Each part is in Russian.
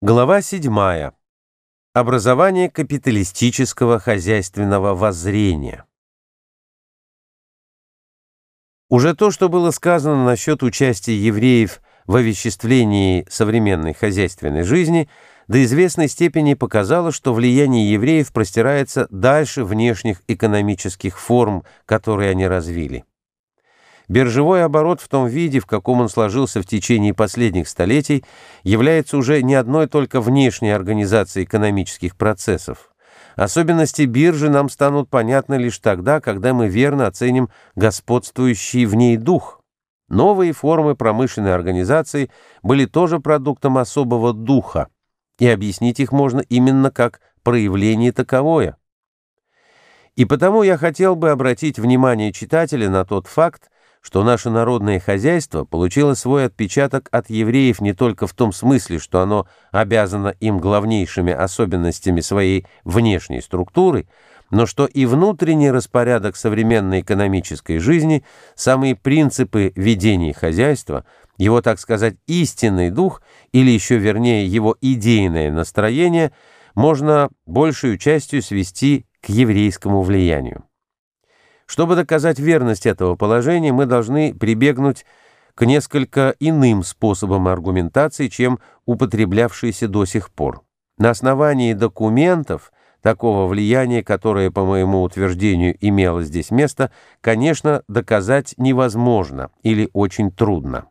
Глава 7. Образование капиталистического хозяйственного воззрения. Уже то, что было сказано насчет участия евреев в овеществлении современной хозяйственной жизни, до известной степени показало, что влияние евреев простирается дальше внешних экономических форм, которые они развили. Биржевой оборот в том виде, в каком он сложился в течение последних столетий, является уже не одной только внешней организацией экономических процессов. Особенности биржи нам станут понятны лишь тогда, когда мы верно оценим господствующий в ней дух. Новые формы промышленной организации были тоже продуктом особого духа, и объяснить их можно именно как проявление таковое. И потому я хотел бы обратить внимание читателя на тот факт, что наше народное хозяйство получило свой отпечаток от евреев не только в том смысле, что оно обязано им главнейшими особенностями своей внешней структуры, но что и внутренний распорядок современной экономической жизни, самые принципы ведения хозяйства, его, так сказать, истинный дух, или еще вернее его идейное настроение, можно большую частью свести к еврейскому влиянию. Чтобы доказать верность этого положения, мы должны прибегнуть к несколько иным способам аргументации, чем употреблявшиеся до сих пор. На основании документов, такого влияния, которое, по моему утверждению, имело здесь место, конечно, доказать невозможно или очень трудно.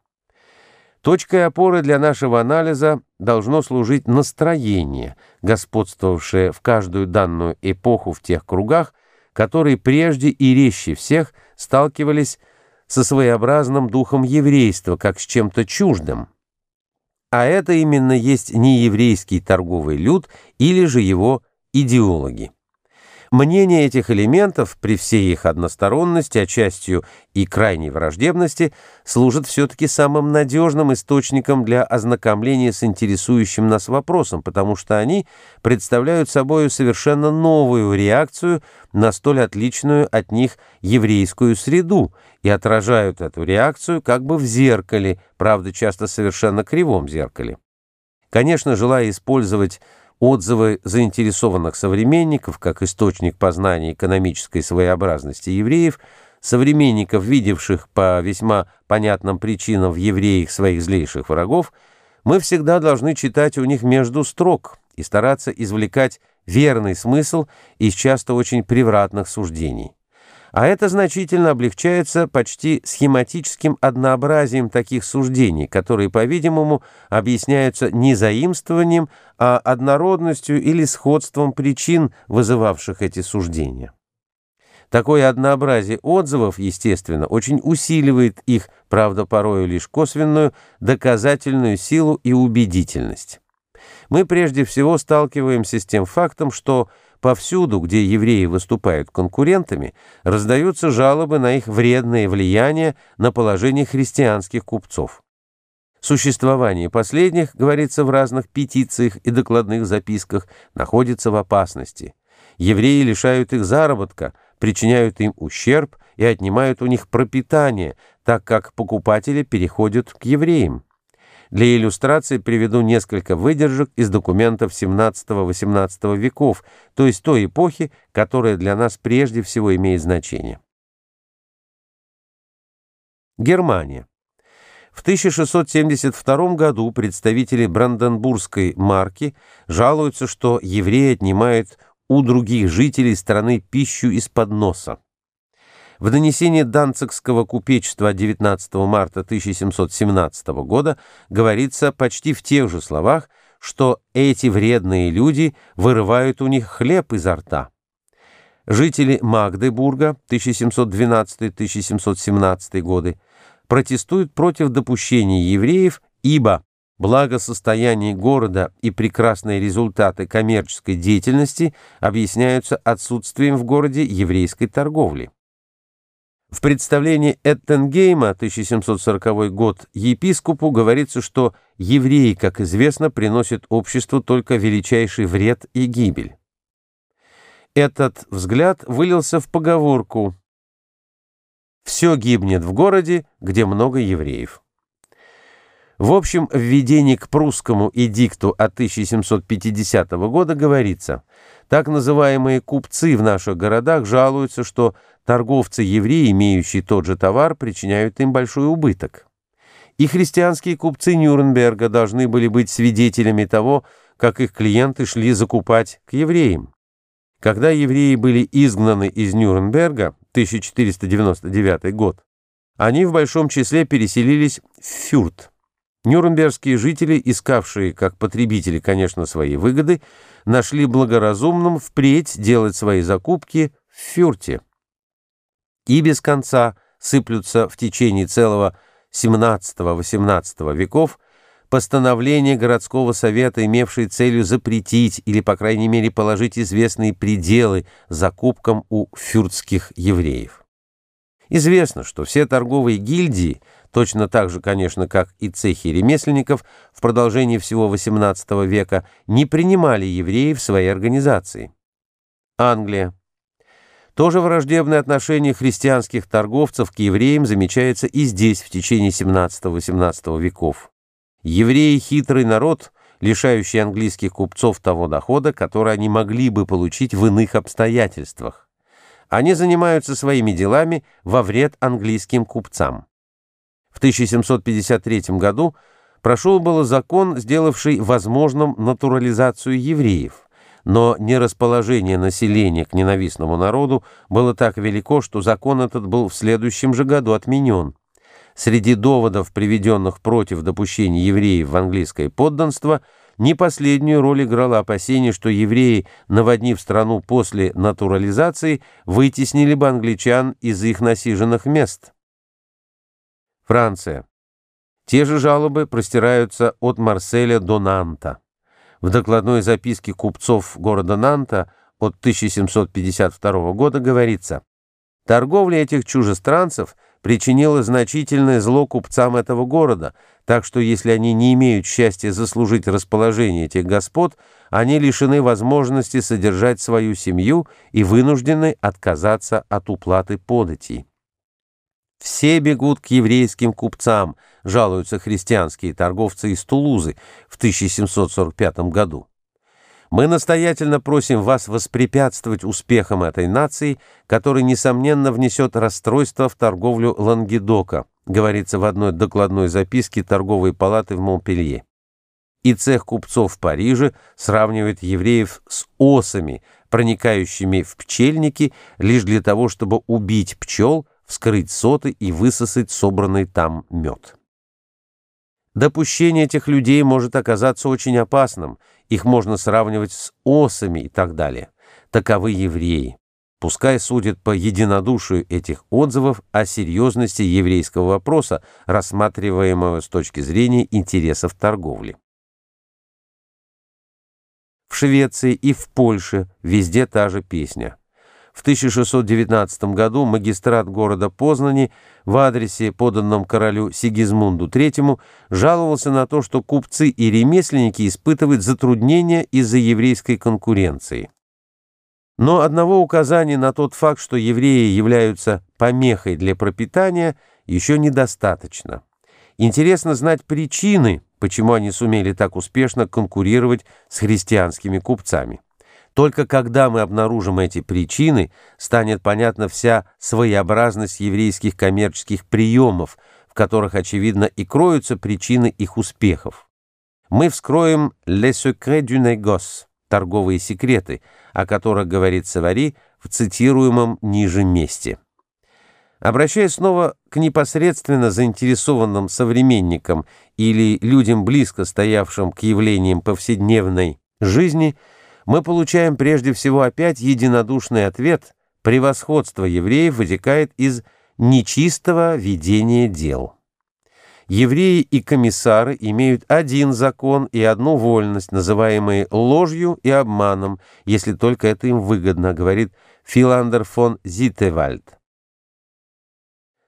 Точкой опоры для нашего анализа должно служить настроение, господствовавшее в каждую данную эпоху в тех кругах, которые прежде и резче всех сталкивались со своеобразным духом еврейства, как с чем-то чуждым. А это именно есть нееврейский торговый люд или же его идеологи. Мнение этих элементов при всей их односторонности, а отчастью и крайней враждебности, служит все-таки самым надежным источником для ознакомления с интересующим нас вопросом, потому что они представляют собой совершенно новую реакцию на столь отличную от них еврейскую среду и отражают эту реакцию как бы в зеркале, правда, часто совершенно кривом зеркале. Конечно, желая использовать Отзывы заинтересованных современников как источник познания экономической своеобразности евреев, современников, видевших по весьма понятным причинам в евреях своих злейших врагов, мы всегда должны читать у них между строк и стараться извлекать верный смысл из часто очень превратных суждений. А это значительно облегчается почти схематическим однообразием таких суждений, которые, по-видимому, объясняются не заимствованием, а однородностью или сходством причин, вызывавших эти суждения. Такое однообразие отзывов, естественно, очень усиливает их, правда, порою лишь косвенную, доказательную силу и убедительность. Мы прежде всего сталкиваемся с тем фактом, что Повсюду, где евреи выступают конкурентами, раздаются жалобы на их вредное влияние на положение христианских купцов. Существование последних, говорится в разных петициях и докладных записках, находится в опасности. Евреи лишают их заработка, причиняют им ущерб и отнимают у них пропитание, так как покупатели переходят к евреям. Для иллюстрации приведу несколько выдержек из документов XVII-XVIII веков, то есть той эпохи, которая для нас прежде всего имеет значение. Германия. В 1672 году представители бранденбургской марки жалуются, что евреи отнимают у других жителей страны пищу из-под носа. В донесении Данцикского купечества 19 марта 1717 года говорится почти в тех же словах, что эти вредные люди вырывают у них хлеб изо рта. Жители Магдебурга 1712-1717 годы протестуют против допущения евреев, ибо благосостояние города и прекрасные результаты коммерческой деятельности объясняются отсутствием в городе еврейской торговли. В представлении Эттенгейма, 1740 год, епископу говорится, что евреи, как известно, приносят обществу только величайший вред и гибель. Этот взгляд вылился в поговорку «Все гибнет в городе, где много евреев». В общем, в введении к прусскому эдикту от 1750 года говорится, так называемые купцы в наших городах жалуются, что Торговцы-евреи, имеющие тот же товар, причиняют им большой убыток. И христианские купцы Нюрнберга должны были быть свидетелями того, как их клиенты шли закупать к евреям. Когда евреи были изгнаны из Нюрнберга, 1499 год, они в большом числе переселились в Фюрт. Нюрнбергские жители, искавшие, как потребители, конечно, свои выгоды, нашли благоразумным впредь делать свои закупки в Фюрте и без конца сыплются в течение целого XVII-XVIII веков постановления городского совета, имевшие целью запретить или, по крайней мере, положить известные пределы закупкам у фюрдских евреев. Известно, что все торговые гильдии, точно так же, конечно, как и цехи ремесленников, в продолжении всего XVIII века не принимали евреев в свои организации. Англия, тоже враждебное отношение христианских торговцев к евреям замечается и здесь в течение 17-18 веков. Евреи – хитрый народ, лишающий английских купцов того дохода, который они могли бы получить в иных обстоятельствах. Они занимаются своими делами во вред английским купцам. В 1753 году прошел был закон, сделавший возможным натурализацию евреев – но нерасположение населения к ненавистному народу было так велико, что закон этот был в следующем же году отменен. Среди доводов, приведенных против допущения евреев в английское подданство, не последнюю роль играло опасение, что евреи, наводнив страну после натурализации, вытеснили бы англичан из их насиженных мест. Франция. Те же жалобы простираются от Марселя до Нанта. В докладной записке купцов города Нанта от 1752 года говорится «Торговля этих чужестранцев причинила значительное зло купцам этого города, так что если они не имеют счастья заслужить расположение этих господ, они лишены возможности содержать свою семью и вынуждены отказаться от уплаты податей». Все бегут к еврейским купцам, жалуются христианские торговцы из Тулузы в 1745 году. Мы настоятельно просим вас воспрепятствовать успехам этой нации, который, несомненно, внесет расстройство в торговлю Лангедока, говорится в одной докладной записке торговой палаты в Монпелье. И цех купцов в Париже сравнивает евреев с осами, проникающими в пчельники лишь для того, чтобы убить пчел – вскрыть соты и высосать собранный там мед. Допущение этих людей может оказаться очень опасным, их можно сравнивать с осами и так далее. Таковы евреи. Пускай судят по единодушию этих отзывов о серьезности еврейского вопроса, рассматриваемого с точки зрения интересов торговли. В Швеции и в Польше везде та же песня. В 1619 году магистрат города Познани в адресе, поданном королю Сигизмунду III, жаловался на то, что купцы и ремесленники испытывают затруднения из-за еврейской конкуренции. Но одного указания на тот факт, что евреи являются помехой для пропитания, еще недостаточно. Интересно знать причины, почему они сумели так успешно конкурировать с христианскими купцами. Только когда мы обнаружим эти причины, станет понятна вся своеобразность еврейских коммерческих приемов, в которых, очевидно, и кроются причины их успехов. Мы вскроем «Les secrets du négoce» — торговые секреты, о которых говорит Савари в цитируемом ниже месте. Обращаясь снова к непосредственно заинтересованным современникам или людям, близко стоявшим к явлениям повседневной жизни — мы получаем прежде всего опять единодушный ответ «превосходство евреев вытекает из нечистого ведения дел». Евреи и комиссары имеют один закон и одну вольность, называемые ложью и обманом, если только это им выгодно, говорит Филандер фон Зитевальд.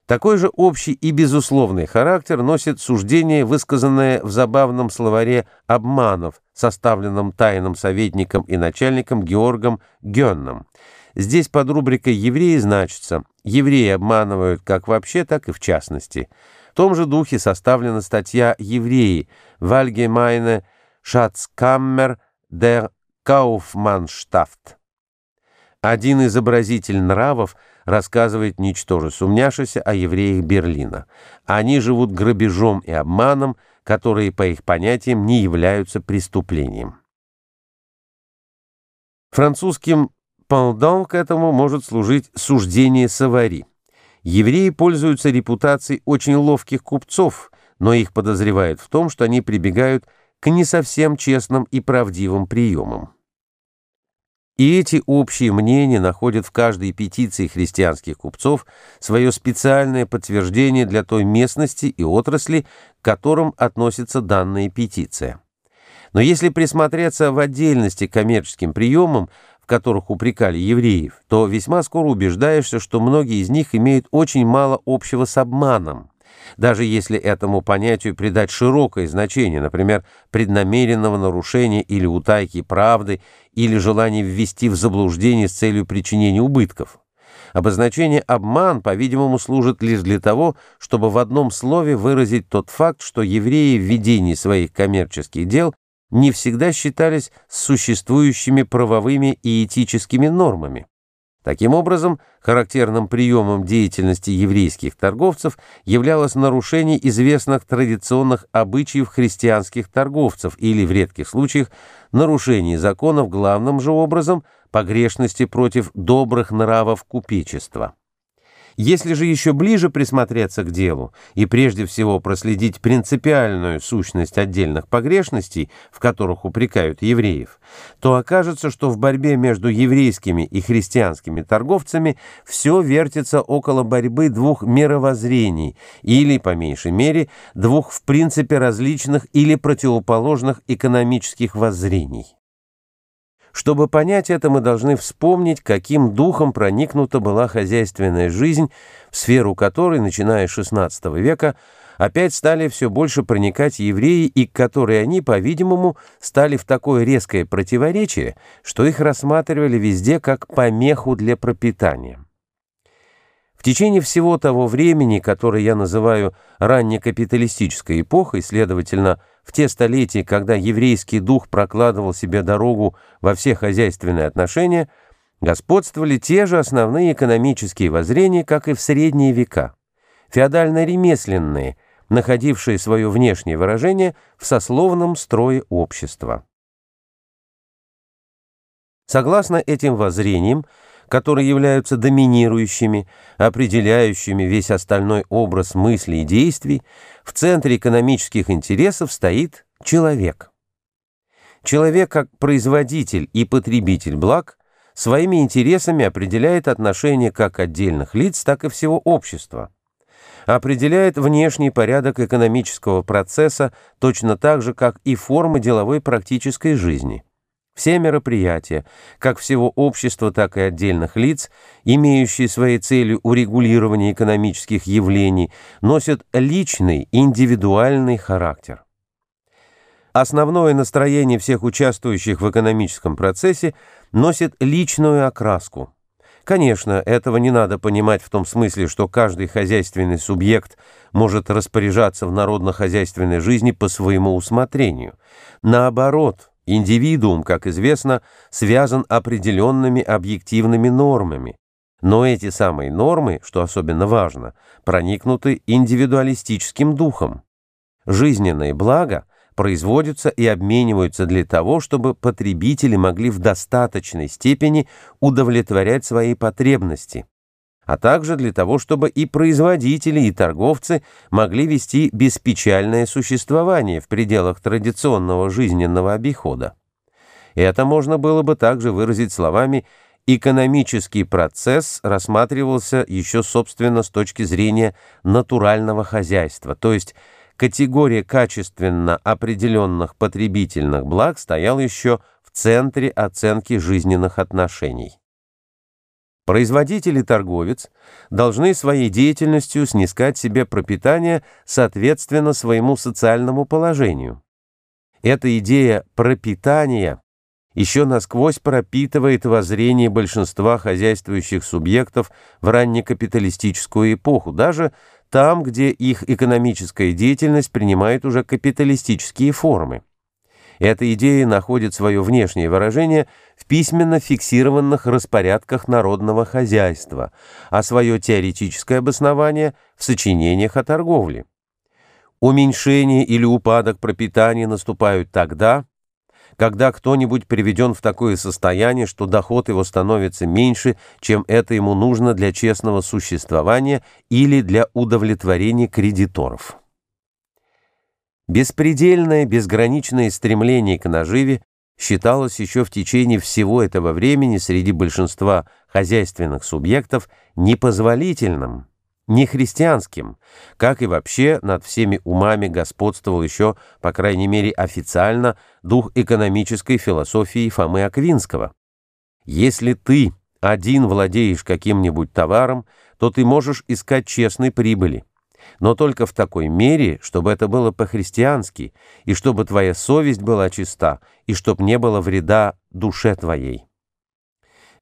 Такой же общий и безусловный характер носит суждение, высказанное в забавном словаре «обманов», составленном тайным советником и начальником Георгом Генном. Здесь под рубрикой «Евреи» значится «Евреи обманывают как вообще, так и в частности». В том же духе составлена статья «Евреи» «Вальгемайне Шацкаммер der Kaufmannstaft». Один изобразитель нравов – рассказывает ничтоже сумняшися о евреях Берлина. Они живут грабежом и обманом, которые, по их понятиям, не являются преступлением. Французским пандан к этому может служить суждение Савари. Евреи пользуются репутацией очень ловких купцов, но их подозревают в том, что они прибегают к не совсем честным и правдивым приемам. И эти общие мнения находят в каждой петиции христианских купцов свое специальное подтверждение для той местности и отрасли, к которым относится данная петиция. Но если присмотреться в отдельности к коммерческим приемам, в которых упрекали евреев, то весьма скоро убеждаешься, что многие из них имеют очень мало общего с обманом, даже если этому понятию придать широкое значение, например, преднамеренного нарушения или утайки правды или желания ввести в заблуждение с целью причинения убытков. Обозначение «обман», по-видимому, служит лишь для того, чтобы в одном слове выразить тот факт, что евреи в ведении своих коммерческих дел не всегда считались существующими правовыми и этическими нормами. Таким образом, характерным приемом деятельности еврейских торговцев являлось нарушение известных традиционных обычаев христианских торговцев или, в редких случаях, нарушение законов главным же образом погрешности против добрых нравов купечества. Если же еще ближе присмотреться к делу и прежде всего проследить принципиальную сущность отдельных погрешностей, в которых упрекают евреев, то окажется, что в борьбе между еврейскими и христианскими торговцами все вертится около борьбы двух мировоззрений или, по меньшей мере, двух в принципе различных или противоположных экономических воззрений. Чтобы понять это, мы должны вспомнить, каким духом проникнута была хозяйственная жизнь, в сферу которой, начиная с XVI века, опять стали все больше проникать евреи, и к которой они, по-видимому, стали в такое резкое противоречие, что их рассматривали везде как помеху для пропитания. В течение всего того времени, которое я называю раннекапиталистической эпохой, следовательно, в те столетия, когда еврейский дух прокладывал себе дорогу во все хозяйственные отношения, господствовали те же основные экономические воззрения, как и в средние века. Феодально-ремесленные, находившие свое внешнее выражение в сословном строе общества. Согласно этим воззрениям, которые являются доминирующими, определяющими весь остальной образ мыслей и действий, в центре экономических интересов стоит человек. Человек как производитель и потребитель благ своими интересами определяет отношения как отдельных лиц, так и всего общества определяет внешний порядок экономического процесса точно так же, как и формы деловой практической жизни – все мероприятия, как всего общества, так и отдельных лиц, имеющие своей целью урегулирование экономических явлений, носят личный, индивидуальный характер. Основное настроение всех участвующих в экономическом процессе носит личную окраску. Конечно, этого не надо понимать в том смысле, что каждый хозяйственный субъект может распоряжаться в народно-хозяйственной жизни по своему усмотрению. Наоборот – Индивидуум, как известно, связан определенными объективными нормами, но эти самые нормы, что особенно важно, проникнуты индивидуалистическим духом. Жизненные блага производятся и обмениваются для того, чтобы потребители могли в достаточной степени удовлетворять свои потребности, а также для того, чтобы и производители, и торговцы могли вести беспечальное существование в пределах традиционного жизненного обихода. Это можно было бы также выразить словами «экономический процесс рассматривался еще, собственно, с точки зрения натурального хозяйства», то есть категория качественно определенных потребительных благ стояла еще в центре оценки жизненных отношений. Производители, торговец должны своей деятельностью снискать себе пропитание соответственно своему социальному положению. Эта идея пропитания еще насквозь пропитывает воззрение большинства хозяйствующих субъектов в раннекапиталистическую эпоху, даже там, где их экономическая деятельность принимает уже капиталистические формы. Эта идея находит свое внешнее выражение в письменно фиксированных распорядках народного хозяйства, а свое теоретическое обоснование в сочинениях о торговле. Уменьшение или упадок пропитания наступают тогда, когда кто-нибудь приведен в такое состояние, что доход его становится меньше, чем это ему нужно для честного существования или для удовлетворения кредиторов. Беспредельное, безграничное стремление к наживе считалось еще в течение всего этого времени среди большинства хозяйственных субъектов непозволительным, нехристианским, как и вообще над всеми умами господствовал еще, по крайней мере официально, дух экономической философии Фомы Аквинского. Если ты один владеешь каким-нибудь товаром, то ты можешь искать честной прибыли но только в такой мере, чтобы это было по-христиански, и чтобы твоя совесть была чиста, и чтобы не было вреда душе твоей.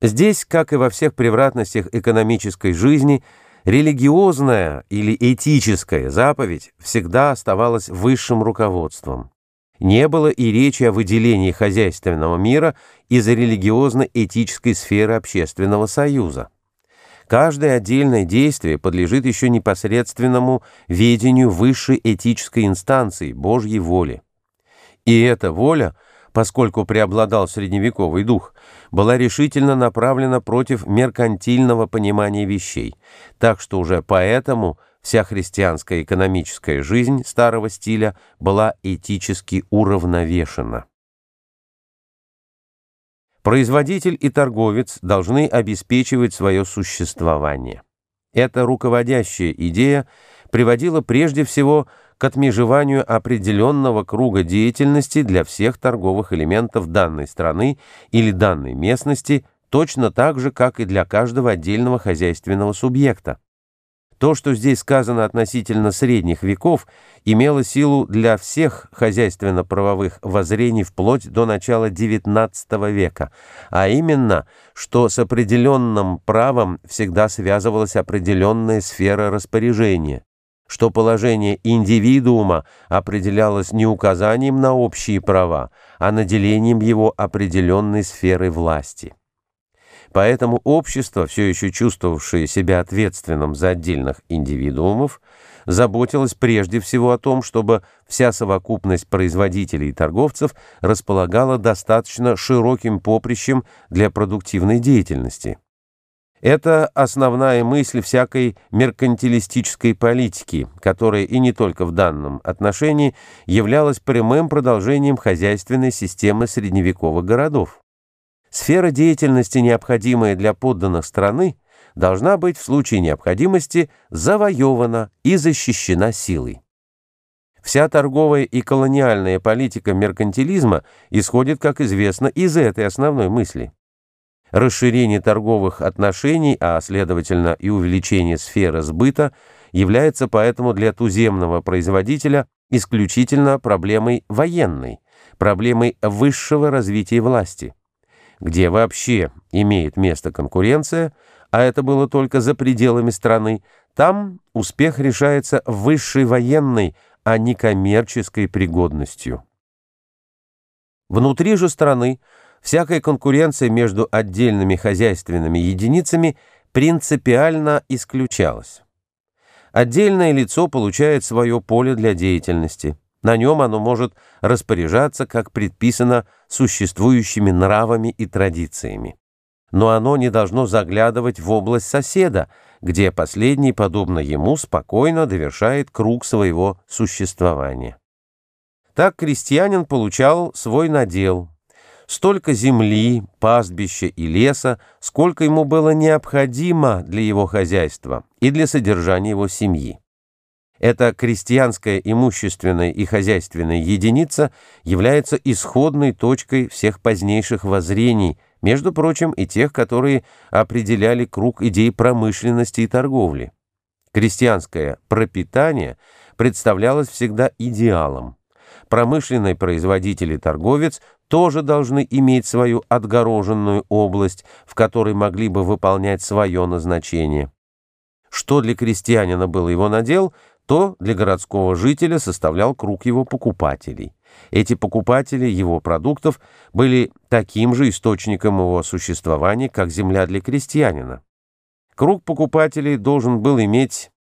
Здесь, как и во всех превратностях экономической жизни, религиозная или этическая заповедь всегда оставалась высшим руководством. Не было и речи о выделении хозяйственного мира из религиозно-этической сферы общественного союза. Каждое отдельное действие подлежит еще непосредственному ведению высшей этической инстанции, Божьей воли. И эта воля, поскольку преобладал средневековый дух, была решительно направлена против меркантильного понимания вещей, так что уже поэтому вся христианская экономическая жизнь старого стиля была этически уравновешена. Производитель и торговец должны обеспечивать свое существование. Эта руководящая идея приводила прежде всего к отмежеванию определенного круга деятельности для всех торговых элементов данной страны или данной местности, точно так же, как и для каждого отдельного хозяйственного субъекта. То, что здесь сказано относительно средних веков, имело силу для всех хозяйственно-правовых воззрений вплоть до начала XIX века, а именно, что с определенным правом всегда связывалась определенная сфера распоряжения, что положение индивидуума определялось не указанием на общие права, а наделением его определенной сферы власти. Поэтому общество, все еще чувствовавшее себя ответственным за отдельных индивидуумов, заботилось прежде всего о том, чтобы вся совокупность производителей и торговцев располагала достаточно широким поприщем для продуктивной деятельности. Это основная мысль всякой меркантилистической политики, которая и не только в данном отношении являлась прямым продолжением хозяйственной системы средневековых городов. Сфера деятельности, необходимая для подданных страны, должна быть в случае необходимости завоевана и защищена силой. Вся торговая и колониальная политика меркантилизма исходит, как известно, из этой основной мысли. Расширение торговых отношений, а следовательно и увеличение сферы сбыта, является поэтому для туземного производителя исключительно проблемой военной, проблемой высшего развития власти где вообще имеет место конкуренция, а это было только за пределами страны, там успех решается высшей военной, а не коммерческой пригодностью. Внутри же страны всякая конкуренция между отдельными хозяйственными единицами принципиально исключалась. Отдельное лицо получает свое поле для деятельности. На нем оно может распоряжаться, как предписано, существующими нравами и традициями. Но оно не должно заглядывать в область соседа, где последний, подобно ему, спокойно довершает круг своего существования. Так крестьянин получал свой надел, столько земли, пастбища и леса, сколько ему было необходимо для его хозяйства и для содержания его семьи. Эта крестьянская имущественная и хозяйственная единица является исходной точкой всех позднейших воззрений, между прочим, и тех, которые определяли круг идей промышленности и торговли. Крестьянское пропитание представлялось всегда идеалом. Промышленный производитель и торговец тоже должны иметь свою отгороженную область, в которой могли бы выполнять свое назначение. Что для крестьянина было его надел – то для городского жителя составлял круг его покупателей. Эти покупатели его продуктов были таким же источником его существования, как земля для крестьянина. Круг покупателей должен был иметь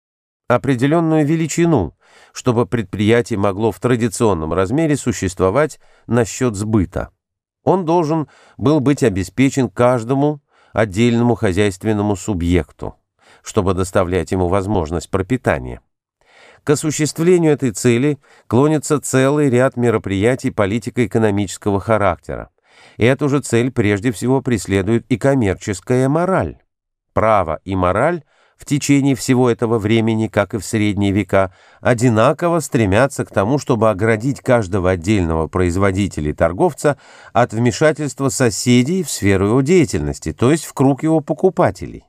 определенную величину, чтобы предприятие могло в традиционном размере существовать на счет сбыта. Он должен был быть обеспечен каждому отдельному хозяйственному субъекту, чтобы доставлять ему возможность пропитания. К осуществлению этой цели клонится целый ряд мероприятий политико-экономического характера. Эту же цель прежде всего преследует и коммерческая мораль. Право и мораль в течение всего этого времени, как и в средние века, одинаково стремятся к тому, чтобы оградить каждого отдельного производителя и торговца от вмешательства соседей в сферу его деятельности, то есть в круг его покупателей.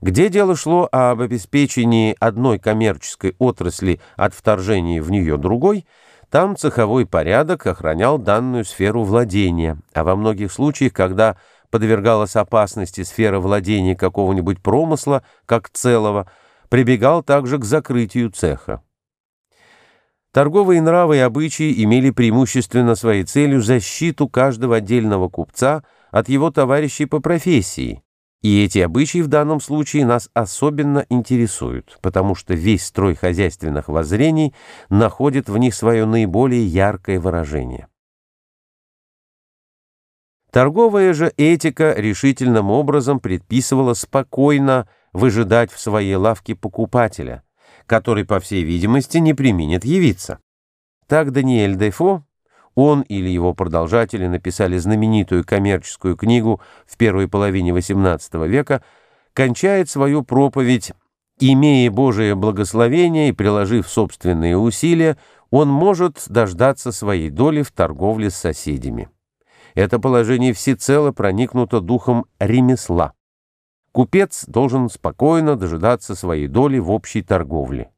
Где дело шло об обеспечении одной коммерческой отрасли от вторжения в нее другой, там цеховой порядок охранял данную сферу владения, а во многих случаях, когда подвергалась опасности сфера владения какого-нибудь промысла, как целого, прибегал также к закрытию цеха. Торговые нравы и обычаи имели преимущественно своей целью защиту каждого отдельного купца от его товарищей по профессии, и эти обычаи в данном случае нас особенно интересуют, потому что весь строй хозяйственных воззрений находит в них свое наиболее яркое выражение. Торговая же этика решительным образом предписывала спокойно выжидать в своей лавке покупателя, который, по всей видимости, не применит явиться. Так Даниэль Дефо он или его продолжатели написали знаменитую коммерческую книгу в первой половине XVIII века, кончает свою проповедь «Имея Божие благословение и приложив собственные усилия, он может дождаться своей доли в торговле с соседями». Это положение всецело проникнуто духом ремесла. Купец должен спокойно дожидаться своей доли в общей торговле.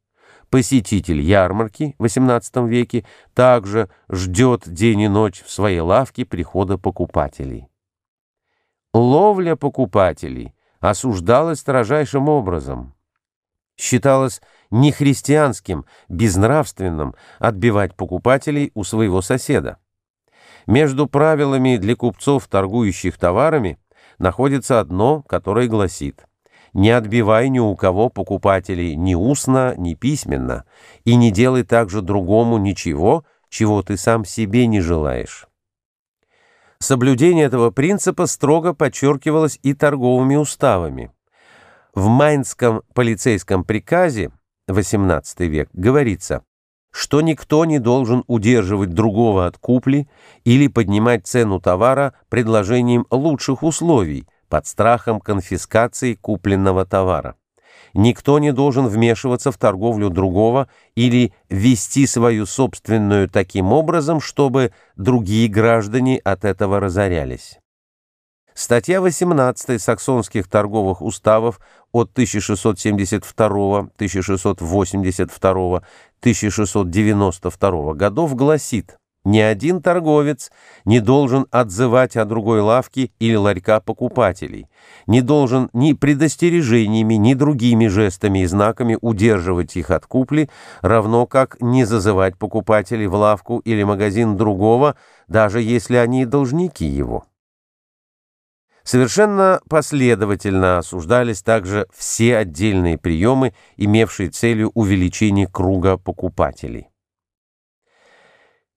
Посетитель ярмарки в XVIII веке также ждет день и ночь в своей лавке прихода покупателей. Ловля покупателей осуждалась строжайшим образом. Считалось нехристианским, безнравственным отбивать покупателей у своего соседа. Между правилами для купцов, торгующих товарами, находится одно, которое гласит – не отбивай ни у кого покупателей ни устно, ни письменно, и не делай также другому ничего, чего ты сам себе не желаешь. Соблюдение этого принципа строго подчеркивалось и торговыми уставами. В Майнском полицейском приказе XVIII век говорится, что никто не должен удерживать другого от купли или поднимать цену товара предложением лучших условий, под страхом конфискации купленного товара. Никто не должен вмешиваться в торговлю другого или вести свою собственную таким образом, чтобы другие граждане от этого разорялись. Статья 18 саксонских торговых уставов от 1672, 1682, 1692 годов гласит ни один торговец не должен отзывать о другой лавке или ларька покупателей, не должен ни предостережениями, ни другими жестами и знаками удерживать их от купли, равно как не зазывать покупателей в лавку или магазин другого, даже если они должники его. Совершенно последовательно осуждались также все отдельные приемы, имевшие целью увеличения круга покупателей.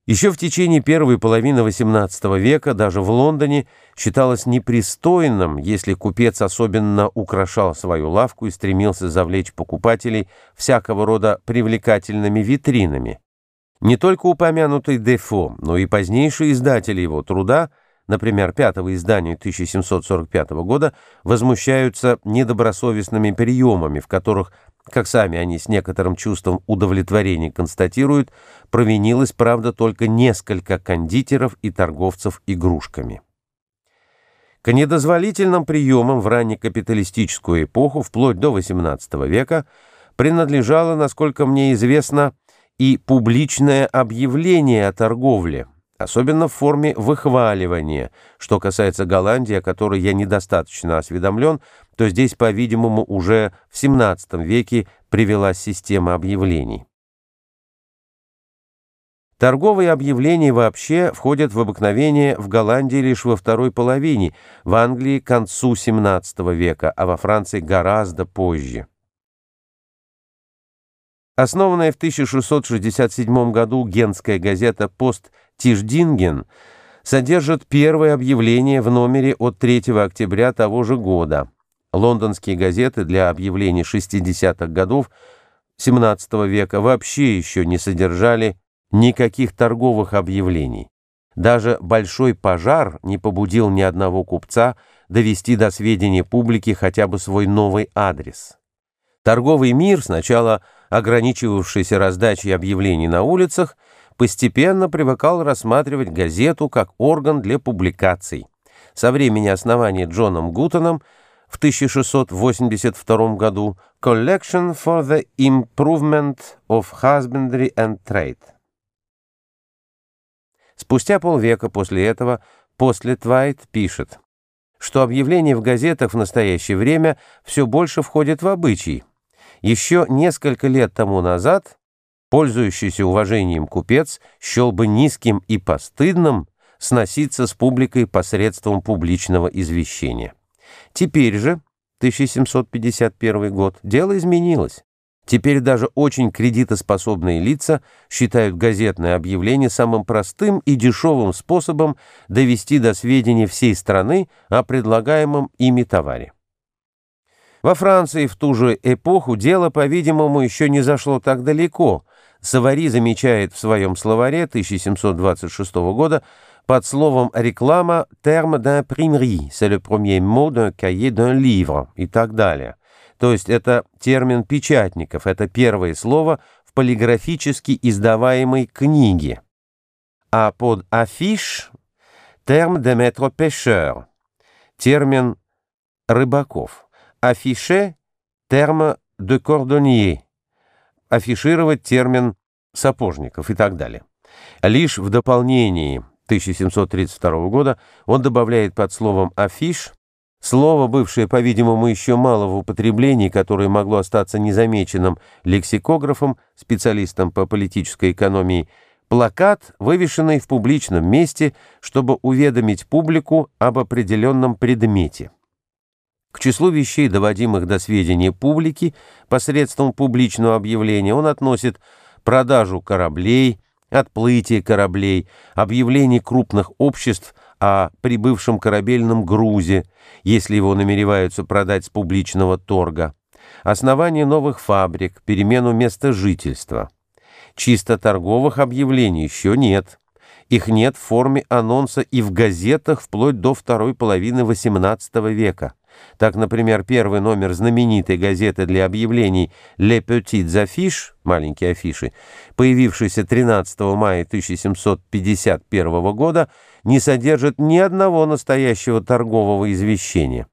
Еще в течение первой половины XVIII века даже в Лондоне считалось непристойным, если купец особенно украшал свою лавку и стремился завлечь покупателей всякого рода привлекательными витринами. Не только упомянутый Дефо, но и позднейшие издатели его труда, например, пятого издания 1745 года, возмущаются недобросовестными приемами, в которых как сами они с некоторым чувством удовлетворения констатируют, провинилось, правда, только несколько кондитеров и торговцев игрушками. К недозволительным приемам в раннекапиталистическую эпоху, вплоть до XVIII века, принадлежало, насколько мне известно, и публичное объявление о торговле, особенно в форме выхваливания, что касается Голландии, о которой я недостаточно осведомлен, то здесь, по-видимому, уже в XVII веке привелась система объявлений. Торговые объявления вообще входят в обыкновение в Голландии лишь во второй половине, в Англии – к концу XVII века, а во Франции гораздо позже. Основанная в 1667 году генская газета «Пост Тишдинген» содержит первое объявление в номере от 3 октября того же года – Лондонские газеты для объявлений 60-х годов XVII века вообще еще не содержали никаких торговых объявлений. Даже большой пожар не побудил ни одного купца довести до сведения публики хотя бы свой новый адрес. Торговый мир, сначала ограничивавшийся раздачей объявлений на улицах, постепенно привыкал рассматривать газету как орган для публикаций. Со времени основания Джоном Гутоном – в 1682 году Collection for the Improvement of Husbandry and Trade. Спустя полвека после этого после Твайт пишет, что объявления в газетах в настоящее время все больше входит в обычай. Еще несколько лет тому назад пользующийся уважением купец счел бы низким и постыдным сноситься с публикой посредством публичного извещения. Теперь же, 1751 год, дело изменилось. Теперь даже очень кредитоспособные лица считают газетное объявление самым простым и дешевым способом довести до сведения всей страны о предлагаемом ими товаре. Во Франции в ту же эпоху дело, по-видимому, еще не зашло так далеко. Савари замечает в своем словаре 1726 года под словом «реклама» терм d'imprimerie, c'est le premier mot d'un cahier, d'un livre и так далее. То есть это термин печатников, это первое слово в полиграфически издаваемой книге. А под «афиш» терм de maître pêcheur, термин «рыбаков». «Афише» терм de cordonnier, афишировать термин «сапожников» и так далее. Лишь в дополнении – 1732 года он добавляет под словом «афиш» слово, бывшее, по-видимому, еще мало в употреблении, которое могло остаться незамеченным лексикографом, специалистом по политической экономии, плакат, вывешенный в публичном месте, чтобы уведомить публику об определенном предмете. К числу вещей, доводимых до сведения публики посредством публичного объявления, он относит продажу кораблей, Отплытие кораблей, объявление крупных обществ о прибывшем корабельном грузе, если его намереваются продать с публичного торга, основание новых фабрик, перемену места жительства. Чисто торговых объявлений еще нет. Их нет в форме анонса и в газетах вплоть до второй половины XVIII века. Так, например, первый номер знаменитой газеты для объявлений «Le Petit Affiche» «Маленькие афиши», появившийся 13 мая 1751 года, не содержит ни одного настоящего торгового извещения.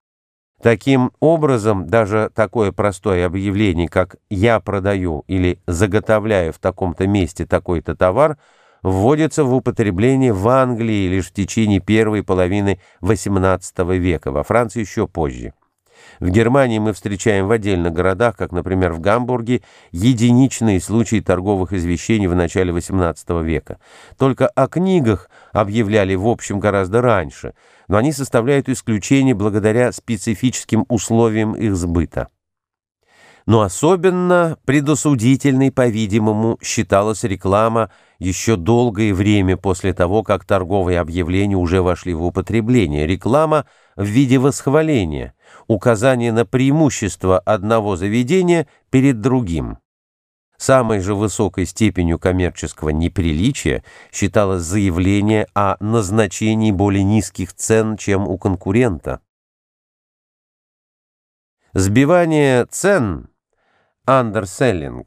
Таким образом, даже такое простое объявление, как «я продаю» или «заготовляю в таком-то месте такой-то товар» вводится в употребление в Англии лишь в течение первой половины XVIII века, во Франции еще позже. В Германии мы встречаем в отдельных городах, как, например, в Гамбурге, единичные случаи торговых извещений в начале XVIII века. Только о книгах объявляли в общем гораздо раньше, но они составляют исключение благодаря специфическим условиям их сбыта. Но особенно предосудительной, по-видимому, считалась реклама – еще долгое время после того, как торговые объявления уже вошли в употребление, реклама в виде восхваления, указание на преимущество одного заведения перед другим. Самой же высокой степенью коммерческого неприличия считалось заявление о назначении более низких цен, чем у конкурента. Сбивание цен, (underselling)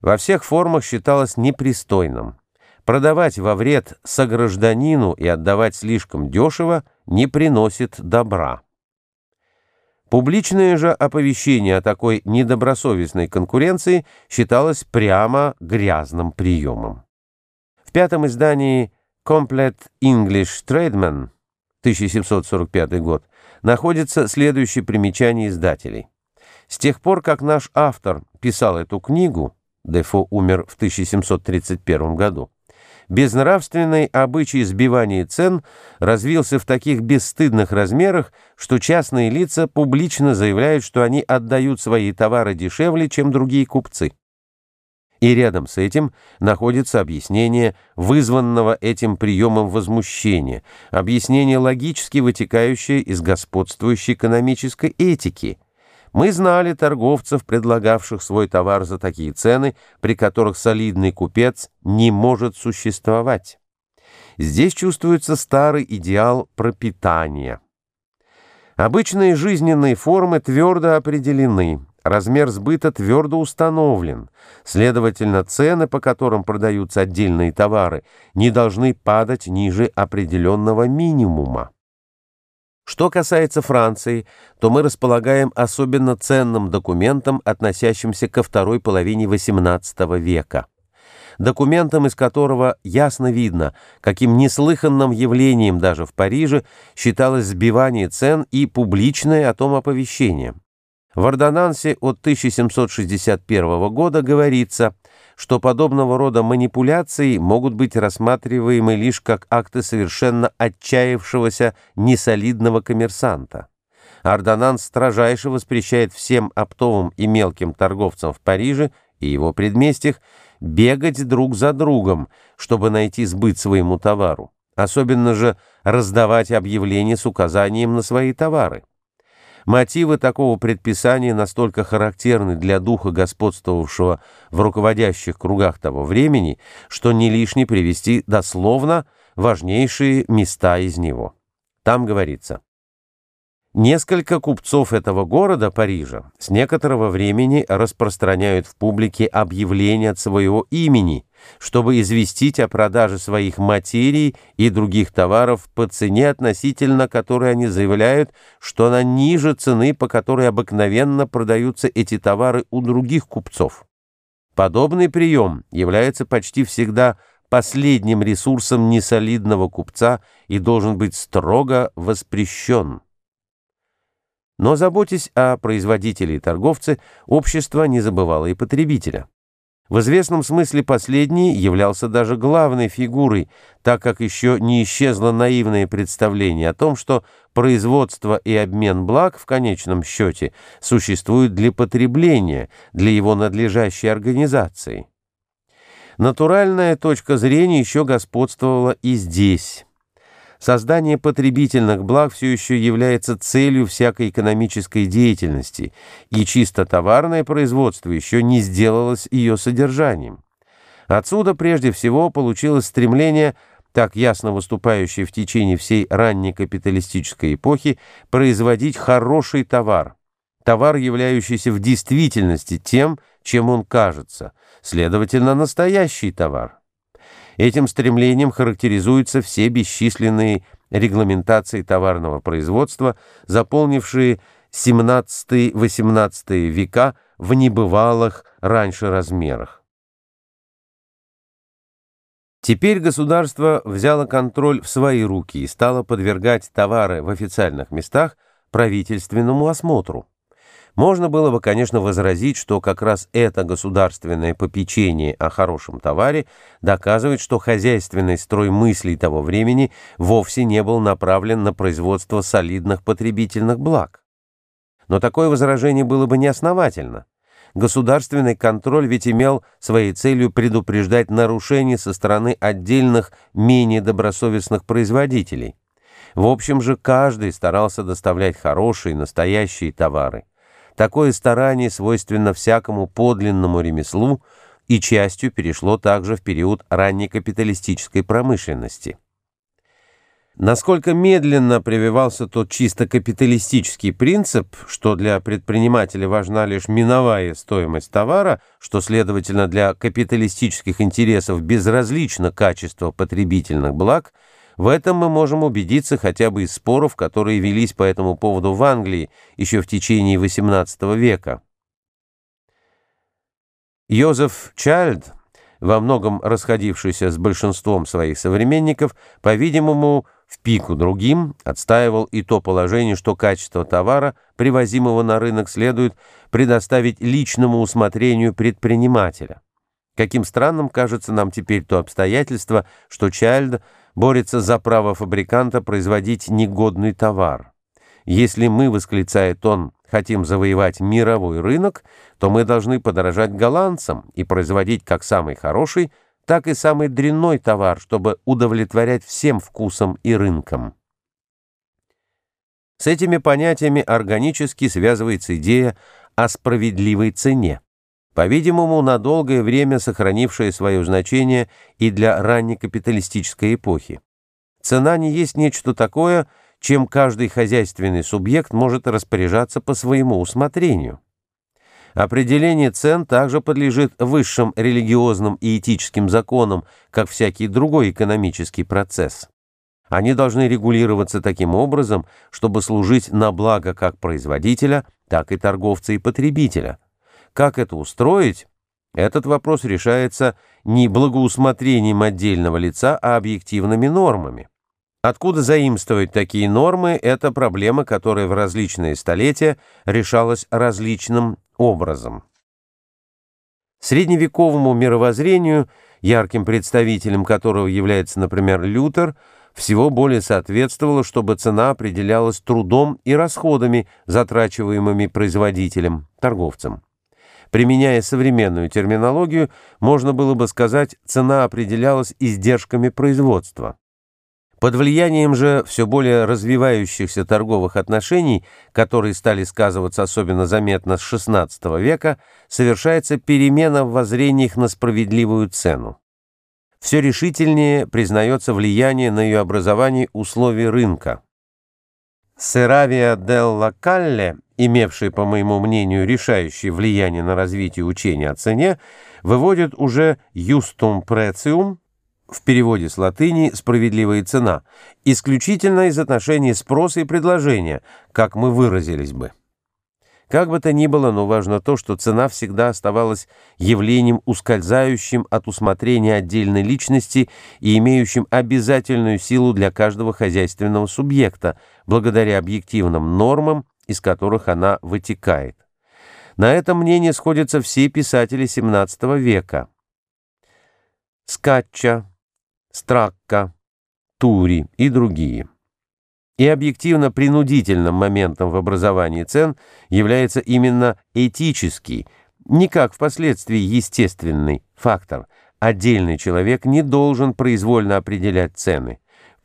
во всех формах считалось непристойным. Продавать во вред согражданину и отдавать слишком дешево не приносит добра. Публичное же оповещение о такой недобросовестной конкуренции считалось прямо грязным приемом. В пятом издании Complete English Trademan 1745 год находится следующее примечание издателей. С тех пор, как наш автор писал эту книгу, Дефо умер в 1731 году, безнравственный обычай сбивания цен развился в таких бесстыдных размерах, что частные лица публично заявляют, что они отдают свои товары дешевле, чем другие купцы. И рядом с этим находится объяснение вызванного этим приемом возмущения, объяснение логически вытекающее из господствующей экономической этики – мы знали торговцев, предлагавших свой товар за такие цены, при которых солидный купец не может существовать. Здесь чувствуется старый идеал пропитания. Обычные жизненные формы твердо определены, размер сбыта твердо установлен, следовательно, цены, по которым продаются отдельные товары, не должны падать ниже определенного минимума. Что касается Франции, то мы располагаем особенно ценным документом, относящимся ко второй половине XVIII века. Документом, из которого ясно видно, каким неслыханным явлением даже в Париже считалось сбивание цен и публичное о том оповещение. В ордонансе от 1761 года говорится – что подобного рода манипуляции могут быть рассматриваемы лишь как акты совершенно отчаявшегося несолидного коммерсанта. Ордонанс строжайше воспрещает всем оптовым и мелким торговцам в Париже и его предместьях бегать друг за другом, чтобы найти сбыт своему товару, особенно же раздавать объявления с указанием на свои товары. Мотивы такого предписания настолько характерны для духа господствовавшего в руководящих кругах того времени, что не лишне привести дословно важнейшие места из него. Там говорится. Несколько купцов этого города, Парижа, с некоторого времени распространяют в публике объявления от своего имени – чтобы известить о продаже своих материй и других товаров по цене, относительно которой они заявляют, что она ниже цены, по которой обыкновенно продаются эти товары у других купцов. Подобный прием является почти всегда последним ресурсом несолидного купца и должен быть строго воспрещен. Но заботясь о производителе и торговце, общество не забывало и потребителя. В известном смысле последний являлся даже главной фигурой, так как еще не исчезло наивное представление о том, что производство и обмен благ в конечном счете существуют для потребления, для его надлежащей организации. Натуральная точка зрения еще господствовала и здесь. Создание потребительных благ все еще является целью всякой экономической деятельности, и чисто товарное производство еще не сделалось ее содержанием. Отсюда прежде всего получилось стремление, так ясно выступающее в течение всей ранней капиталистической эпохи, производить хороший товар, товар, являющийся в действительности тем, чем он кажется, следовательно, настоящий товар. Этим стремлением характеризуются все бесчисленные регламентации товарного производства, заполнившие 17-18 века в небывалых раньше размерах. Теперь государство взяло контроль в свои руки и стало подвергать товары в официальных местах правительственному осмотру. Можно было бы, конечно, возразить, что как раз это государственное попечение о хорошем товаре доказывает, что хозяйственный строй мыслей того времени вовсе не был направлен на производство солидных потребительных благ. Но такое возражение было бы неосновательно. Государственный контроль ведь имел своей целью предупреждать нарушения со стороны отдельных менее добросовестных производителей. В общем же, каждый старался доставлять хорошие, настоящие товары. Такое старание свойственно всякому подлинному ремеслу и частью перешло также в период ранней капиталистической промышленности. Насколько медленно прививался тот чисто капиталистический принцип, что для предпринимателя важна лишь миновая стоимость товара, что, следовательно, для капиталистических интересов безразлично качество потребительных благ – в этом мы можем убедиться хотя бы из споров, которые велись по этому поводу в Англии еще в течение XVIII века. Йозеф Чайльд, во многом расходившийся с большинством своих современников, по-видимому, в пику другим отстаивал и то положение, что качество товара, привозимого на рынок, следует предоставить личному усмотрению предпринимателя. Каким странным кажется нам теперь то обстоятельство, что Чайльд – борется за право фабриканта производить негодный товар. Если мы, восклицает он, хотим завоевать мировой рынок, то мы должны подорожать голландцам и производить как самый хороший, так и самый дрянной товар, чтобы удовлетворять всем вкусам и рынкам. С этими понятиями органически связывается идея о справедливой цене по-видимому, на долгое время сохранившее свое значение и для раннекапиталистической эпохи. Цена не есть нечто такое, чем каждый хозяйственный субъект может распоряжаться по своему усмотрению. Определение цен также подлежит высшим религиозным и этическим законам, как всякий другой экономический процесс. Они должны регулироваться таким образом, чтобы служить на благо как производителя, так и торговца и потребителя – как это устроить? Этот вопрос решается не благоусмотрением отдельного лица, а объективными нормами. Откуда заимствовать такие нормы – это проблема, которая в различные столетия решалась различным образом. Средневековому мировоззрению, ярким представителем которого является, например, Лютер, всего более соответствовало, чтобы цена определялась трудом и расходами, затрачиваемыми производителем, торговцем. Применяя современную терминологию, можно было бы сказать, цена определялась издержками производства. Под влиянием же все более развивающихся торговых отношений, которые стали сказываться особенно заметно с XVI века, совершается перемена в воззрениях на справедливую цену. Все решительнее признается влияние на ее образование условий рынка. Серавия делла Калле имевшие, по моему мнению, решающее влияние на развитие учения о цене, выводят уже «justum precium» в переводе с латыни «справедливая цена», исключительно из отношений спроса и предложения, как мы выразились бы. Как бы то ни было, но важно то, что цена всегда оставалась явлением, ускользающим от усмотрения отдельной личности и имеющим обязательную силу для каждого хозяйственного субъекта, благодаря объективным нормам, из которых она вытекает. На это мнение сходятся все писатели XVII века. Скача, Стракка, Тури и другие. И объективно принудительным моментом в образовании цен является именно этический, не как впоследствии естественный фактор. Отдельный человек не должен произвольно определять цены,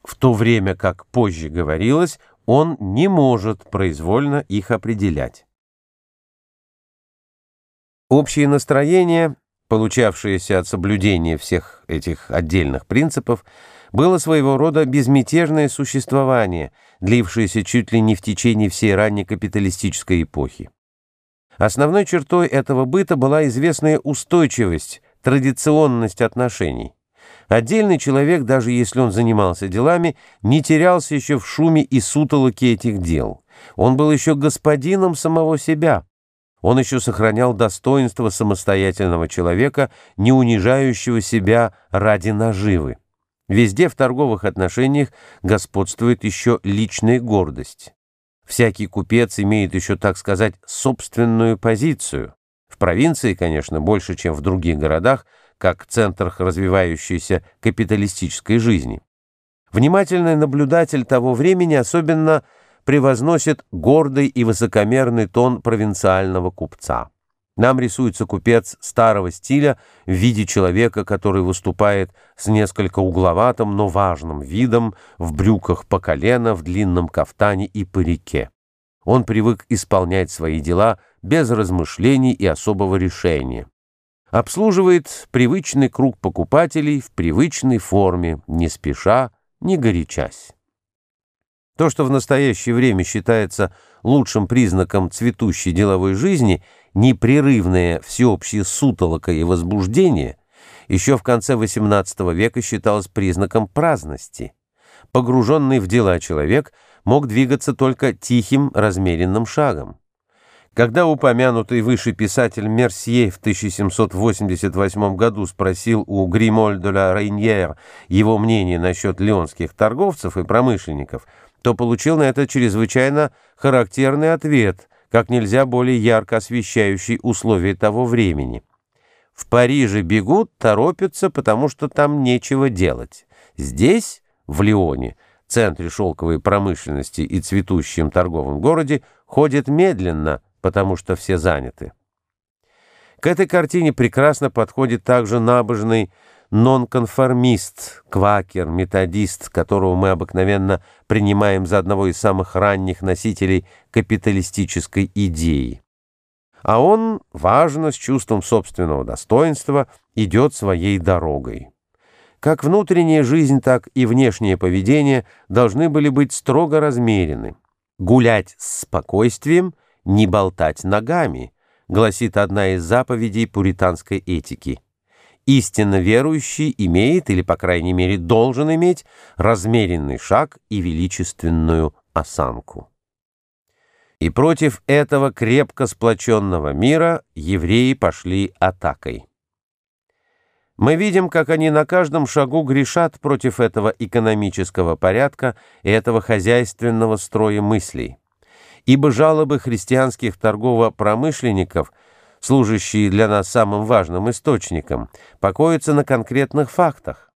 в то время как позже говорилось, он не может произвольно их определять. Общее настроение, получавшееся от соблюдения всех этих отдельных принципов, было своего рода безмятежное существование, длившееся чуть ли не в течение всей ранней капиталистической эпохи. Основной чертой этого быта была известная устойчивость, традиционность отношений. Отдельный человек, даже если он занимался делами, не терялся еще в шуме и сутолоке этих дел. Он был еще господином самого себя. Он еще сохранял достоинство самостоятельного человека, не унижающего себя ради наживы. Везде в торговых отношениях господствует еще личная гордость. Всякий купец имеет еще, так сказать, собственную позицию. В провинции, конечно, больше, чем в других городах – как центрах развивающейся капиталистической жизни. Внимательный наблюдатель того времени особенно превозносит гордый и высокомерный тон провинциального купца. Нам рисуется купец старого стиля в виде человека, который выступает с несколько угловатым, но важным видом, в брюках по колено, в длинном кафтане и парике. Он привык исполнять свои дела без размышлений и особого решения обслуживает привычный круг покупателей в привычной форме, не спеша, не горячась. То, что в настоящее время считается лучшим признаком цветущей деловой жизни, непрерывное всеобщее сутолока и возбуждение, еще в конце XVIII века считалось признаком праздности. Погруженный в дела человек мог двигаться только тихим, размеренным шагом. Когда упомянутый выше писатель Мерсье в 1788 году спросил у Гримоль де ла Рейньер его мнение насчет леонских торговцев и промышленников, то получил на это чрезвычайно характерный ответ, как нельзя более ярко освещающий условия того времени. В Париже бегут, торопятся, потому что там нечего делать. Здесь, в Лионе, центре шелковой промышленности и цветущем торговом городе, ходят медленно – потому что все заняты. К этой картине прекрасно подходит также набожный нонконформист, квакер, методист, которого мы обыкновенно принимаем за одного из самых ранних носителей капиталистической идеи. А он, важно, с чувством собственного достоинства, идет своей дорогой. Как внутренняя жизнь, так и внешнее поведение должны были быть строго размерены. Гулять с спокойствием – «Не болтать ногами», гласит одна из заповедей пуританской этики. Истинно верующий имеет, или, по крайней мере, должен иметь, размеренный шаг и величественную осанку. И против этого крепко сплоченного мира евреи пошли атакой. Мы видим, как они на каждом шагу грешат против этого экономического порядка и этого хозяйственного строя мыслей ибо жалобы христианских торгово-промышленников, служащие для нас самым важным источником, покоятся на конкретных фактах.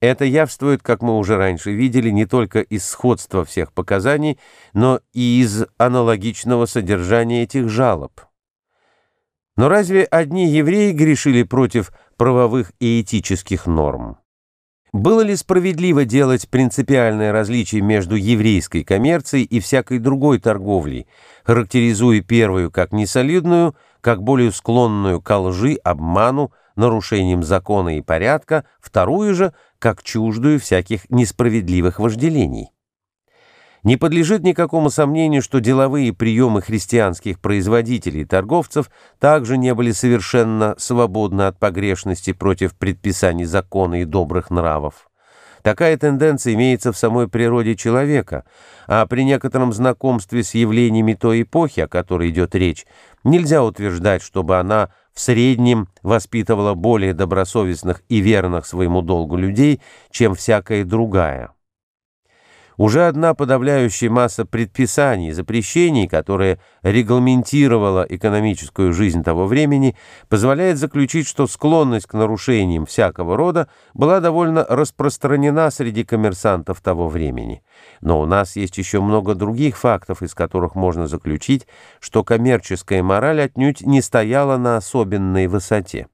Это явствует, как мы уже раньше видели, не только из сходства всех показаний, но и из аналогичного содержания этих жалоб. Но разве одни евреи грешили против правовых и этических норм? Было ли справедливо делать принципиальное различие между еврейской коммерцией и всякой другой торговлей, характеризуя первую как несолидную, как более склонную к лжи, обману, нарушением закона и порядка, вторую же как чуждую всяких несправедливых вожделений? Не подлежит никакому сомнению, что деловые приемы христианских производителей и торговцев также не были совершенно свободны от погрешности против предписаний закона и добрых нравов. Такая тенденция имеется в самой природе человека, а при некотором знакомстве с явлениями той эпохи, о которой идет речь, нельзя утверждать, чтобы она в среднем воспитывала более добросовестных и верных своему долгу людей, чем всякая другая. Уже одна подавляющая масса предписаний, запрещений, которые регламентировала экономическую жизнь того времени, позволяет заключить, что склонность к нарушениям всякого рода была довольно распространена среди коммерсантов того времени. Но у нас есть еще много других фактов, из которых можно заключить, что коммерческая мораль отнюдь не стояла на особенной высоте.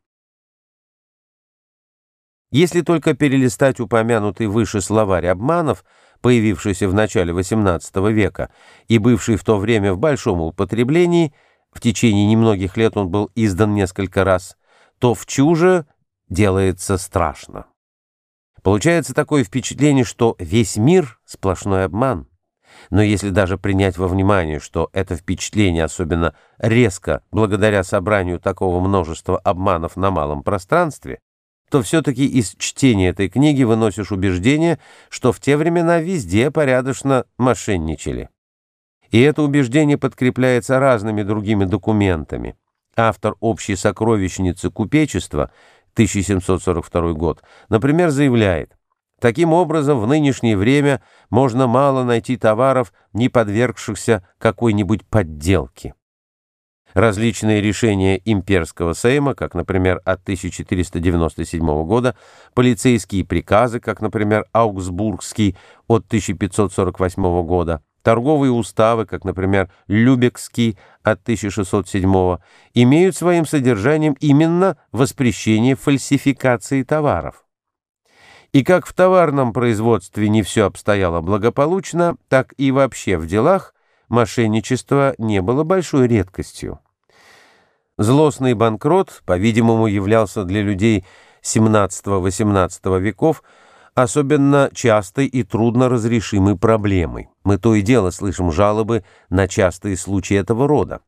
Если только перелистать упомянутый выше словарь обманов – появившийся в начале XVIII века и бывший в то время в большом употреблении, в течение немногих лет он был издан несколько раз, то в чуже делается страшно. Получается такое впечатление, что весь мир – сплошной обман. Но если даже принять во внимание, что это впечатление особенно резко благодаря собранию такого множества обманов на малом пространстве, то все-таки из чтения этой книги выносишь убеждение, что в те времена везде порядочно мошенничали. И это убеждение подкрепляется разными другими документами. Автор «Общей сокровищницы купечества» 1742 год, например, заявляет, Таким образом, в нынешнее время можно мало найти товаров, не подвергшихся какой-нибудь подделке. Различные решения имперского сейма, как, например, от 1497 года, полицейские приказы, как, например, Аугсбургский от 1548 года, торговые уставы, как, например, Любекский от 1607, имеют своим содержанием именно воспрещение фальсификации товаров. И как в товарном производстве не все обстояло благополучно, так и вообще в делах мошенничество не было большой редкостью. Злостный банкрот, по-видимому, являлся для людей XVII-XVIII веков особенно частой и трудно разрешимой проблемой. Мы то и дело слышим жалобы на частые случаи этого рода.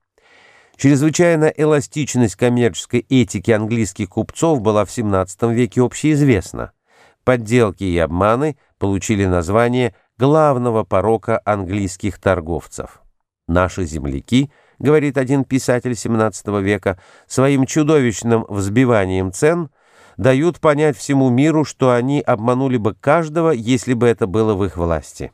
Чрезвычайная эластичность коммерческой этики английских купцов была в XVII веке общеизвестна. Подделки и обманы получили название главного порока английских торговцев. Наши земляки – говорит один писатель XVII века, своим чудовищным взбиванием цен дают понять всему миру, что они обманули бы каждого, если бы это было в их власти.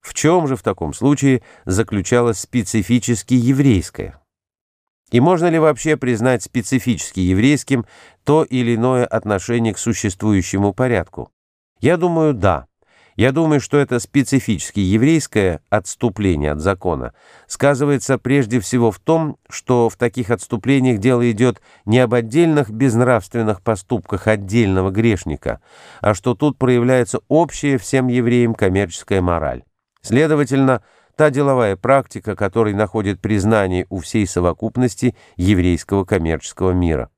В чем же в таком случае заключалось специфически еврейское? И можно ли вообще признать специфически еврейским то или иное отношение к существующему порядку? Я думаю, да. Я думаю, что это специфически еврейское отступление от закона сказывается прежде всего в том, что в таких отступлениях дело идет не об отдельных безнравственных поступках отдельного грешника, а что тут проявляется общая всем евреям коммерческая мораль. Следовательно, та деловая практика, которой находит признание у всей совокупности еврейского коммерческого мира.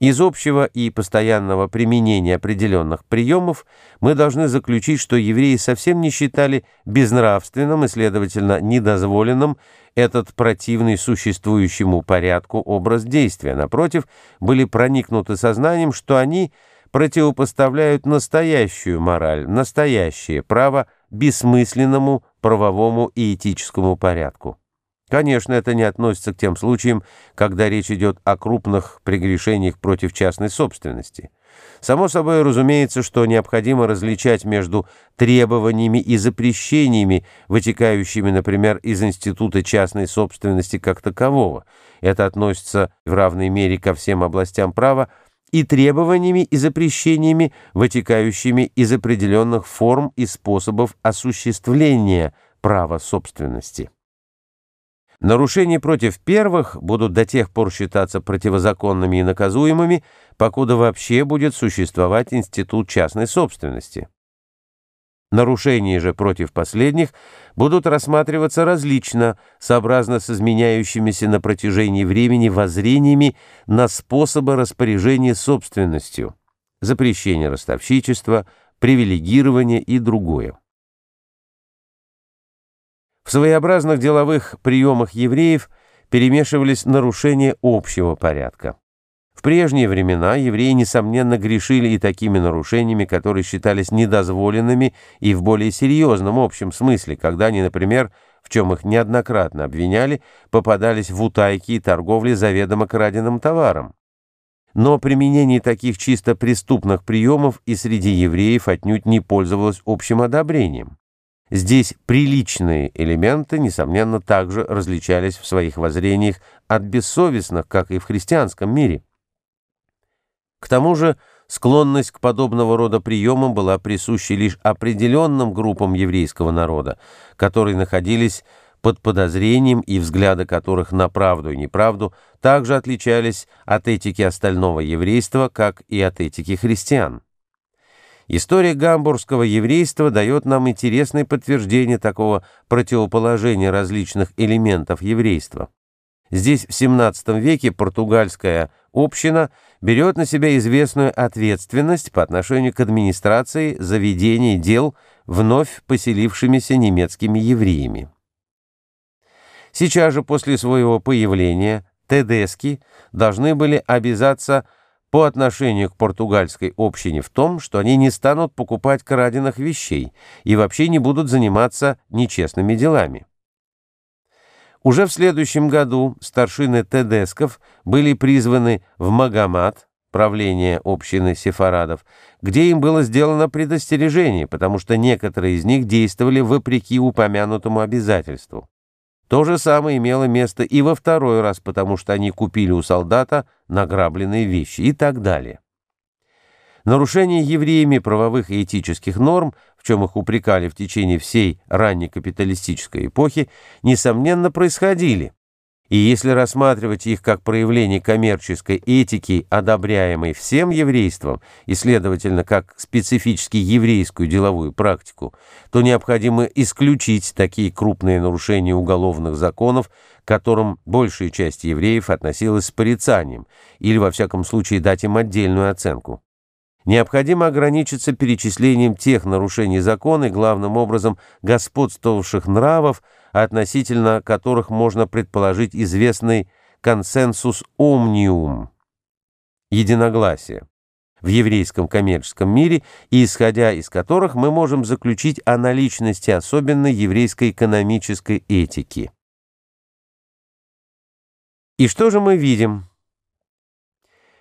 Из общего и постоянного применения определенных приемов мы должны заключить, что евреи совсем не считали безнравственным и, следовательно, недозволенным этот противный существующему порядку образ действия. Напротив, были проникнуты сознанием, что они противопоставляют настоящую мораль, настоящее право бессмысленному правовому и этическому порядку. Конечно, это не относится к тем случаям, когда речь идет о крупных прегрешениях против частной собственности. Само собой разумеется, что необходимо различать между требованиями и запрещениями, вытекающими, например, из института частной собственности как такового. Это относится в равной мере ко всем областям права, и требованиями и запрещениями, вытекающими из определенных форм и способов осуществления права собственности. Нарушения против первых будут до тех пор считаться противозаконными и наказуемыми, покуда вообще будет существовать институт частной собственности. Нарушения же против последних будут рассматриваться различно, сообразно с изменяющимися на протяжении времени воззрениями на способы распоряжения собственностью, запрещение ростовщичества, привилегирование и другое. В своеобразных деловых приемах евреев перемешивались нарушения общего порядка. В прежние времена евреи, несомненно, грешили и такими нарушениями, которые считались недозволенными и в более серьезном общем смысле, когда они, например, в чем их неоднократно обвиняли, попадались в утайки и торговли заведомо краденным товаром. Но применение таких чисто преступных приемов и среди евреев отнюдь не пользовалось общим одобрением. Здесь приличные элементы, несомненно, также различались в своих воззрениях от бессовестных, как и в христианском мире. К тому же склонность к подобного рода приемам была присуща лишь определенным группам еврейского народа, которые находились под подозрением и взгляды которых на правду и неправду также отличались от этики остального еврейства, как и от этики христиан. История гамбургского еврейства дает нам интересное подтверждение такого противоположения различных элементов еврейства. Здесь в XVII веке португальская община берет на себя известную ответственность по отношению к администрации за ведение дел вновь поселившимися немецкими евреями. Сейчас же после своего появления Тедески должны были обязаться – по отношению к португальской общине в том, что они не станут покупать краденных вещей и вообще не будут заниматься нечестными делами. Уже в следующем году старшины Тедесков были призваны в Магомат, правление общины сефарадов, где им было сделано предостережение, потому что некоторые из них действовали вопреки упомянутому обязательству. То же самое имело место и во второй раз, потому что они купили у солдата награбленные вещи и так далее. Нарушение евреями правовых и этических норм, в чем их упрекали в течение всей ранней капиталистической эпохи, несомненно происходили, и если рассматривать их как проявление коммерческой этики, одобряемой всем еврейством, и, следовательно, как специфически еврейскую деловую практику, то необходимо исключить такие крупные нарушения уголовных законов, к которым большая часть евреев относилась с порицанием, или, во всяком случае, дать им отдельную оценку. Необходимо ограничиться перечислением тех нарушений закона и, главным образом, господствовавших нравов, относительно которых можно предположить известный консенсус «омниум» — единогласие в еврейском коммерческом мире, и исходя из которых мы можем заключить о наличности особенной еврейской экономической этики. И что же мы видим?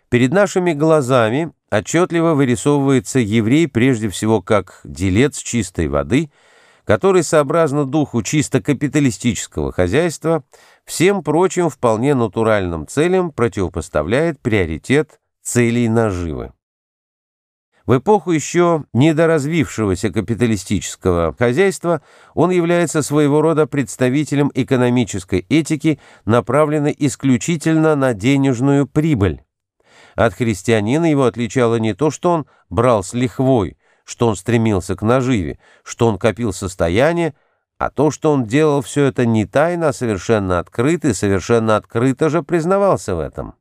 Перед нашими глазами отчетливо вырисовывается еврей прежде всего как делец чистой воды — который, сообразно духу чисто капиталистического хозяйства, всем прочим вполне натуральным целям противопоставляет приоритет целей наживы. В эпоху еще недоразвившегося капиталистического хозяйства он является своего рода представителем экономической этики, направленной исключительно на денежную прибыль. От христианина его отличало не то, что он брал с лихвой, что он стремился к наживе, что он копил состояние, а то, что он делал все это не тайно, а совершенно открыто, и совершенно открыто же признавался в этом.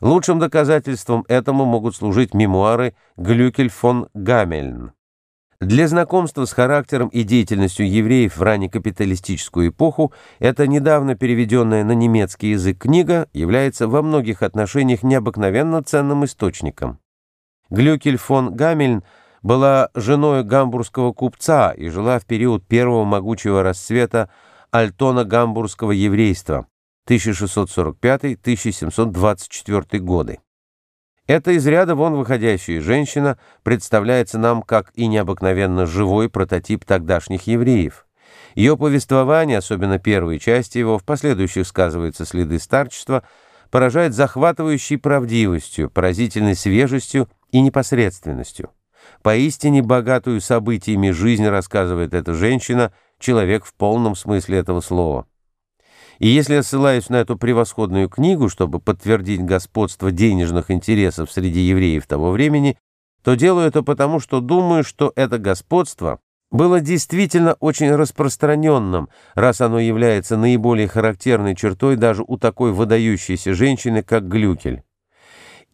Лучшим доказательством этому могут служить мемуары Глюкель фон Гамельн. Для знакомства с характером и деятельностью евреев в раннекапиталистическую эпоху эта недавно переведенная на немецкий язык книга является во многих отношениях необыкновенно ценным источником. Глюкель фон Гамельн – была женой гамбургского купца и жила в период первого могучего расцвета Альтона гамбургского еврейства 1645-1724 годы. Эта из ряда вон выходящая женщина представляется нам как и необыкновенно живой прототип тогдашних евреев. Ее повествование, особенно первые части его, в последующих сказываются следы старчества, поражает захватывающей правдивостью, поразительной свежестью и непосредственностью. Поистине богатую событиями жизнь рассказывает эта женщина, человек в полном смысле этого слова. И если я ссылаюсь на эту превосходную книгу, чтобы подтвердить господство денежных интересов среди евреев того времени, то делаю это потому, что думаю, что это господство было действительно очень распространенным, раз оно является наиболее характерной чертой даже у такой выдающейся женщины, как Глюкель.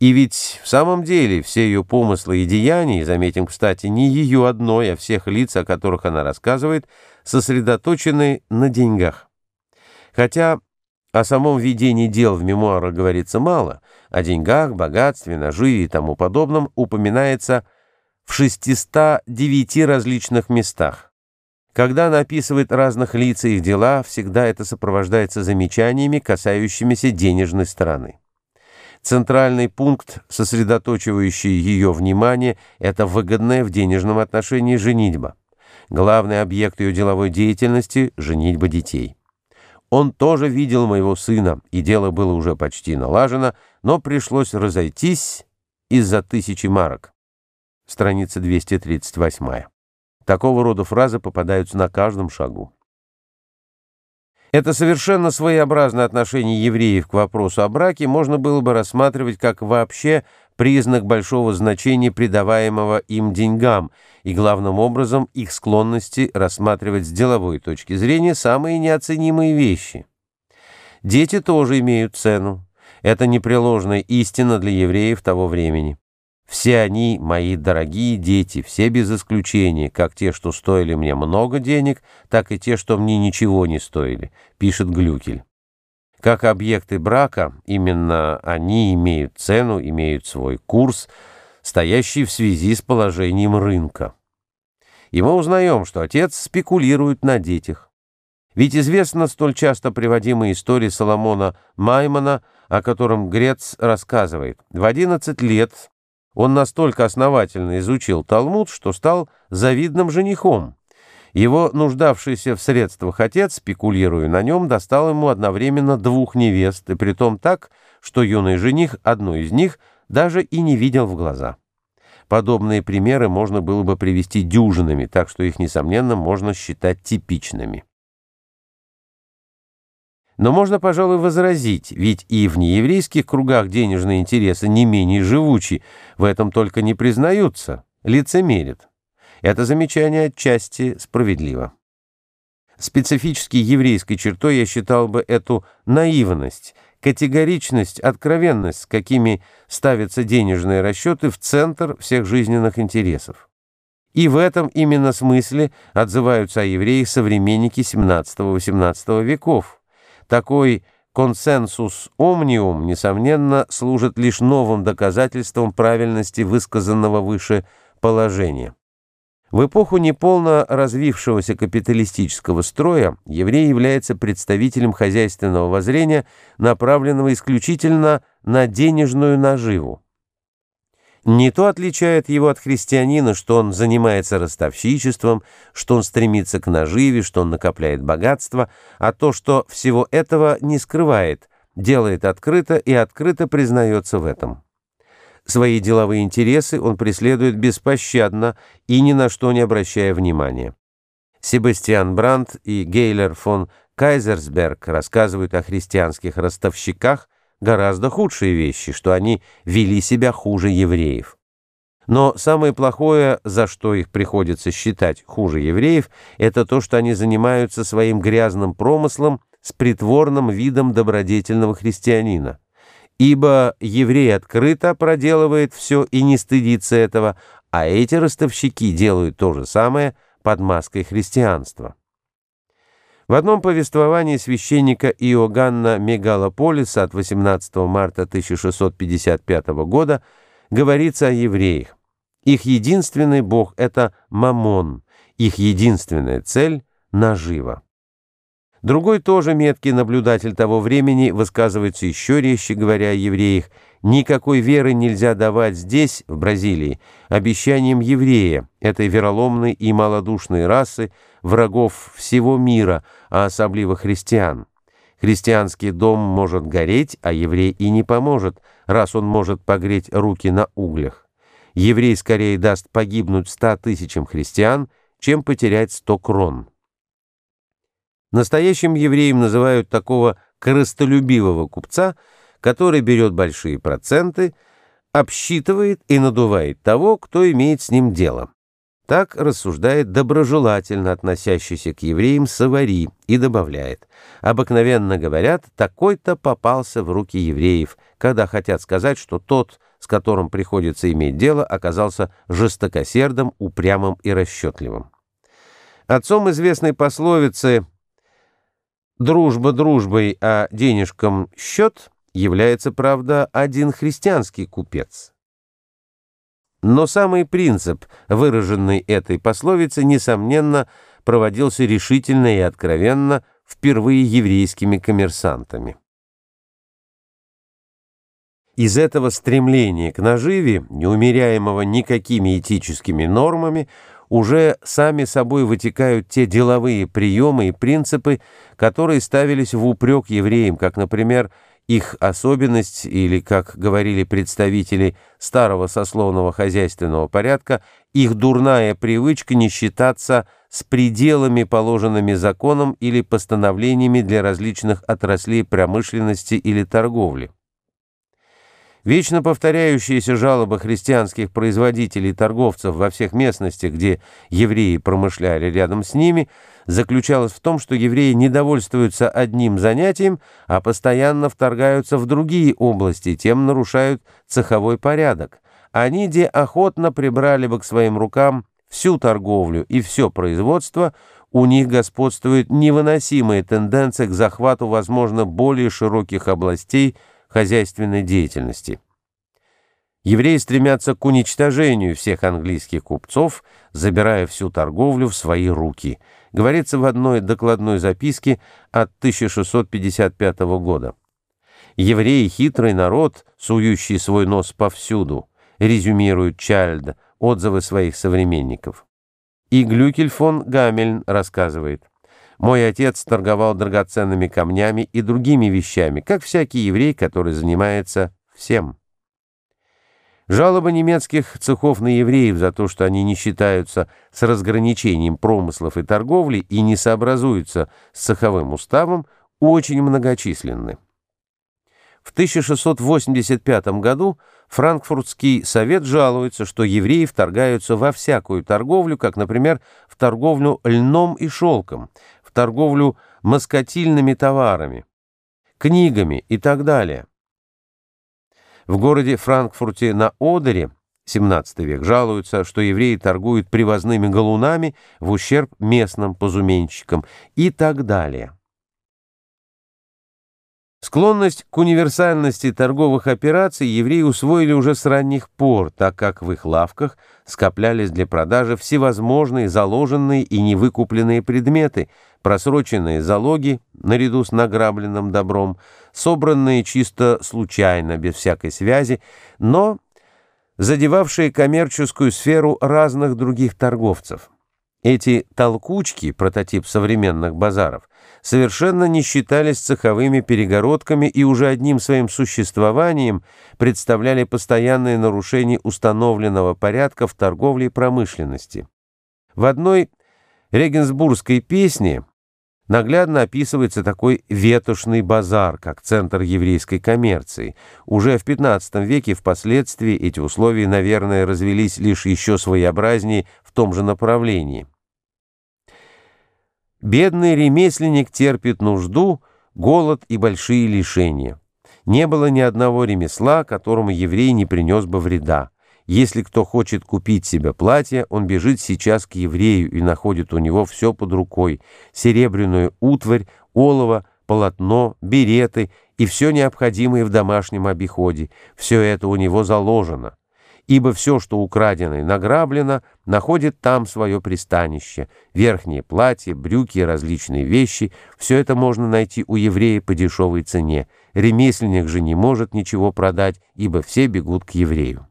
И ведь в самом деле все ее помыслы и деяния, заметим, кстати, не ее одной, а всех лиц, о которых она рассказывает, сосредоточены на деньгах. Хотя о самом ведении дел в мемуарах говорится мало, о деньгах, богатстве, наживе и тому подобном упоминается в 609 различных местах. Когда она описывает разных лиц и их дела, всегда это сопровождается замечаниями, касающимися денежной стороны. Центральный пункт, сосредоточивающий ее внимание, это выгодная в денежном отношении женитьба. Главный объект ее деловой деятельности – женитьба детей. Он тоже видел моего сына, и дело было уже почти налажено, но пришлось разойтись из-за тысячи марок. Страница 238. Такого рода фразы попадаются на каждом шагу. Это совершенно своеобразное отношение евреев к вопросу о браке можно было бы рассматривать как вообще признак большого значения придаваемого им деньгам и, главным образом, их склонности рассматривать с деловой точки зрения самые неоценимые вещи. Дети тоже имеют цену. Это непреложная истина для евреев того времени. Все они, мои дорогие дети, все без исключения, как те, что стоили мне много денег, так и те, что мне ничего не стоили, пишет Глюкель. Как объекты брака, именно они имеют цену, имеют свой курс, стоящий в связи с положением рынка. И мы узнаем, что отец спекулирует на детях. Ведь известна столь часто приводимая история Соломона Маймана, о котором Грец рассказывает. В 11 лет он настолько основательно изучил Талмуд, что стал завидным женихом. Его нуждавшийся в средствах отец, спекулируя на нем, достал ему одновременно двух невест, и притом так, что юный жених одну из них даже и не видел в глаза. Подобные примеры можно было бы привести дюжинами, так что их, несомненно, можно считать типичными. Но можно, пожалуй, возразить, ведь и в нееврейских кругах денежные интересы не менее живучи, в этом только не признаются, лицемерят. Это замечание отчасти справедливо. Специфически еврейской чертой я считал бы эту наивность, категоричность, откровенность, с какими ставятся денежные расчеты в центр всех жизненных интересов. И в этом именно смысле отзываются о евреях современники 17-18 веков, такой консенсус «омниум», несомненно, служит лишь новым доказательством правильности высказанного выше положения. В эпоху неполно развившегося капиталистического строя еврей является представителем хозяйственного воззрения, направленного исключительно на денежную наживу. Не то отличает его от христианина, что он занимается ростовщичеством, что он стремится к наживе, что он накопляет богатство, а то, что всего этого не скрывает, делает открыто и открыто признается в этом. Свои деловые интересы он преследует беспощадно и ни на что не обращая внимания. Себастьян Брандт и Гейлер фон Кайзерсберг рассказывают о христианских ростовщиках – гораздо худшие вещи, что они вели себя хуже евреев. Но самое плохое, за что их приходится считать хуже евреев, это то, что они занимаются своим грязным промыслом с притворным видом добродетельного христианина. Ибо еврей открыто проделывает все и не стыдится этого, а эти ростовщики делают то же самое под маской христианства. В одном повествовании священника Иоганна Мегалополиса от 18 марта 1655 года говорится о евреях. Их единственный бог – это Мамон, их единственная цель – нажива. Другой тоже меткий наблюдатель того времени высказывается еще резче, говоря о евреях – Никакой веры нельзя давать здесь, в Бразилии, обещаниям еврея, этой вероломной и малодушной расы, врагов всего мира, а особливо христиан. Христианский дом может гореть, а еврей и не поможет, раз он может погреть руки на углях. Еврей скорее даст погибнуть ста тысячам христиан, чем потерять сто крон. Настоящим евреем называют такого корыстолюбивого купца – который берет большие проценты, обсчитывает и надувает того, кто имеет с ним дело. Так рассуждает доброжелательно относящийся к евреям Савари и добавляет, обыкновенно говорят, такой-то попался в руки евреев, когда хотят сказать, что тот, с которым приходится иметь дело, оказался жестокосердом, упрямым и расчетливым. Отцом известной пословицы «дружба дружбой, а денежкам счет» является, правда, один христианский купец. Но самый принцип, выраженный этой пословицей, несомненно, проводился решительно и откровенно впервые еврейскими коммерсантами. Из этого стремления к наживе, неумеряемого никакими этическими нормами, уже сами собой вытекают те деловые приемы и принципы, которые ставились в упрек евреям, как, например, «вы». Их особенность, или, как говорили представители старого сословного хозяйственного порядка, их дурная привычка не считаться с пределами, положенными законом или постановлениями для различных отраслей промышленности или торговли. Вечно повторяющиеся жалобы христианских производителей и торговцев во всех местностях, где евреи промышляли рядом с ними – заключалась в том, что евреи не довольствуются одним занятием, а постоянно вторгаются в другие области, тем нарушают цеховой порядок. Они де охотно прибрали бы к своим рукам всю торговлю и все производство, у них господствует невыносимая тенденция к захвату, возможно, более широких областей хозяйственной деятельности. Евреи стремятся к уничтожению всех английских купцов, забирая всю торговлю в свои руки – говорится в одной докладной записке от 1655 года. «Евреи — хитрый народ, сующий свой нос повсюду», резюмирует Чальд отзывы своих современников. И Глюкель фон Гамельн рассказывает. «Мой отец торговал драгоценными камнями и другими вещами, как всякий еврей, который занимается всем». Жалобы немецких цехов на евреев за то, что они не считаются с разграничением промыслов и торговли и не сообразуются с цеховым уставом, очень многочисленны. В 1685 году Франкфуртский совет жалуется, что евреи вторгаются во всякую торговлю, как, например, в торговлю льном и шелком, в торговлю москотильными товарами, книгами и так далее. В городе Франкфурте на Одере, 17 век, жалуются, что евреи торгуют привозными галунами в ущерб местным позуменщикам и так далее. Склонность к универсальности торговых операций евреи усвоили уже с ранних пор, так как в их лавках скоплялись для продажи всевозможные заложенные и невыкупленные предметы, просроченные залоги наряду с награбленным добром, собранные чисто случайно, без всякой связи, но задевавшие коммерческую сферу разных других торговцев. Эти толкучки, прототип современных базаров, совершенно не считались цеховыми перегородками и уже одним своим существованием представляли постоянное нарушение установленного порядка в торговле и промышленности. В одной регенсбургской песне наглядно описывается такой ветошный базар, как центр еврейской коммерции. Уже в XV веке впоследствии эти условия, наверное, развелись лишь еще своеобразнее в том же направлении. Бедный ремесленник терпит нужду, голод и большие лишения. Не было ни одного ремесла, которому еврей не принес бы вреда. Если кто хочет купить себе платье, он бежит сейчас к еврею и находит у него все под рукой – серебряную утварь, олово, полотно, береты и все необходимое в домашнем обиходе. Все это у него заложено ибо все, что украдено и награблено, находит там свое пристанище. Верхние платья, брюки и различные вещи – все это можно найти у еврея по дешевой цене. Ремесленник же не может ничего продать, ибо все бегут к еврею.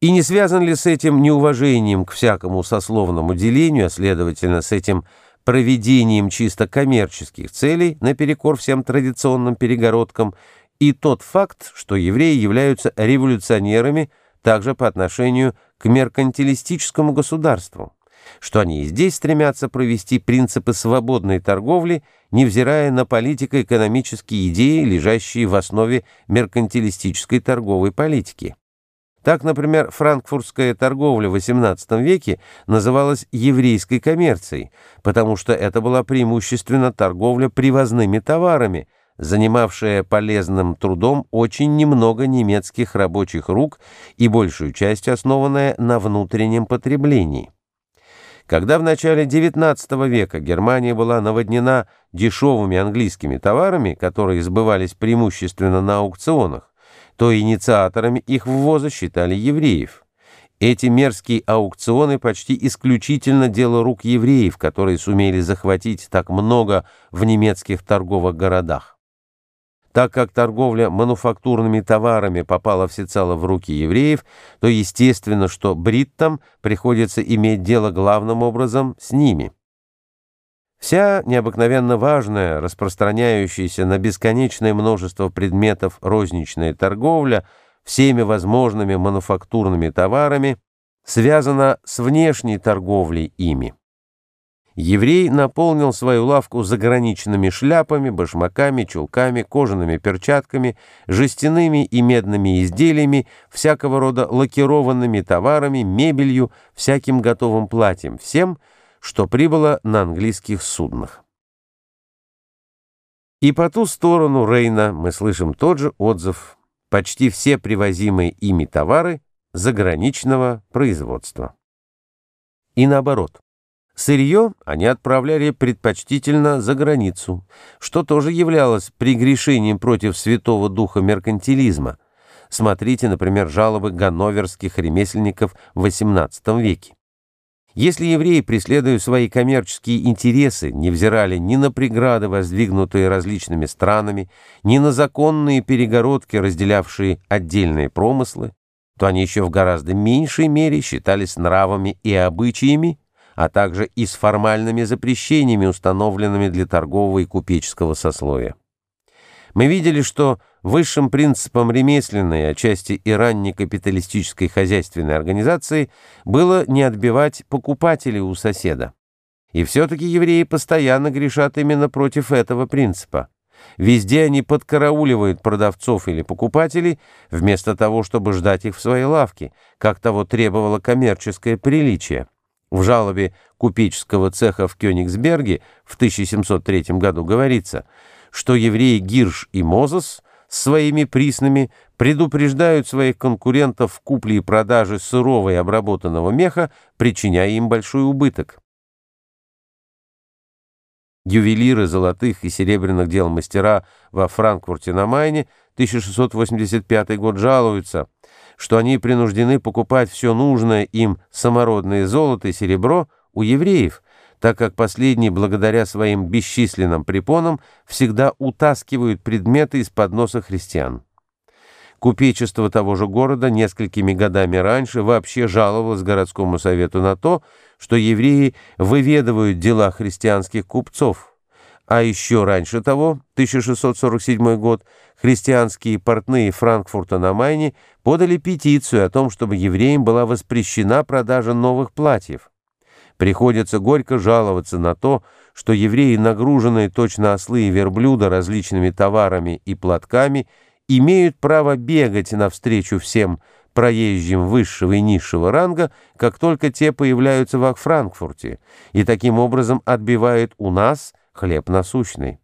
И не связан ли с этим неуважением к всякому сословному делению, а следовательно с этим проведением чисто коммерческих целей наперекор всем традиционным перегородкам – и тот факт, что евреи являются революционерами также по отношению к меркантилистическому государству, что они и здесь стремятся провести принципы свободной торговли, невзирая на политико-экономические идеи, лежащие в основе меркантилистической торговой политики. Так, например, франкфуртская торговля в XVIII веке называлась еврейской коммерцией, потому что это была преимущественно торговля привозными товарами – занимавшая полезным трудом очень немного немецких рабочих рук и большую часть основанная на внутреннем потреблении. Когда в начале XIX века Германия была наводнена дешевыми английскими товарами, которые сбывались преимущественно на аукционах, то инициаторами их ввоза считали евреев. Эти мерзкие аукционы почти исключительно дело рук евреев, которые сумели захватить так много в немецких торговых городах. Так как торговля мануфактурными товарами попала всецело в руки евреев, то естественно, что бриттам приходится иметь дело главным образом с ними. Вся необыкновенно важная, распространяющаяся на бесконечное множество предметов розничная торговля всеми возможными мануфактурными товарами связана с внешней торговлей ими. Еврей наполнил свою лавку заграничными шляпами, башмаками, чулками, кожаными перчатками, жестяными и медными изделиями, всякого рода лакированными товарами, мебелью, всяким готовым платьем, всем, что прибыло на английских суднах. И по ту сторону Рейна мы слышим тот же отзыв. Почти все привозимые ими товары заграничного производства. И наоборот. Сырье они отправляли предпочтительно за границу, что тоже являлось прегрешением против Святого Духа меркантилизма. Смотрите, например, жалобы ганноверских ремесленников в XVIII веке. Если евреи, преследуя свои коммерческие интересы, не взирали ни на преграды, воздвигнутые различными странами, ни на законные перегородки, разделявшие отдельные промыслы, то они еще в гораздо меньшей мере считались нравами и обычаями, а также и с формальными запрещениями, установленными для торгового и купеческого сословия. Мы видели, что высшим принципом ремесленной, отчасти и ранней капиталистической хозяйственной организации было не отбивать покупателей у соседа. И все-таки евреи постоянно грешат именно против этого принципа. Везде они подкарауливают продавцов или покупателей, вместо того, чтобы ждать их в своей лавке, как того требовало коммерческое приличие. В жалобе купеческого цеха в Кёнигсберге в 1703 году говорится, что евреи Гирш и Мозес с своими приснами предупреждают своих конкурентов в купле и продаже сырого и обработанного меха, причиняя им большой убыток. Ювелиры золотых и серебряных дел мастера во Франкфурте на Майне 1685 год жалуются – что они принуждены покупать все нужное им самородное золото и серебро у евреев, так как последние, благодаря своим бесчисленным препонам, всегда утаскивают предметы из-под носа христиан. Купечество того же города несколькими годами раньше вообще жаловалось городскому совету на то, что евреи выведывают дела христианских купцов, а еще раньше того, 1647 год, христианские портные Франкфурта на Майне подали петицию о том, чтобы евреям была воспрещена продажа новых платьев. Приходится горько жаловаться на то, что евреи, нагруженные точно ослы и верблюда различными товарами и платками, имеют право бегать навстречу всем проезжим высшего и низшего ранга, как только те появляются во Франкфурте, и таким образом отбивают у нас – хлеб насущный.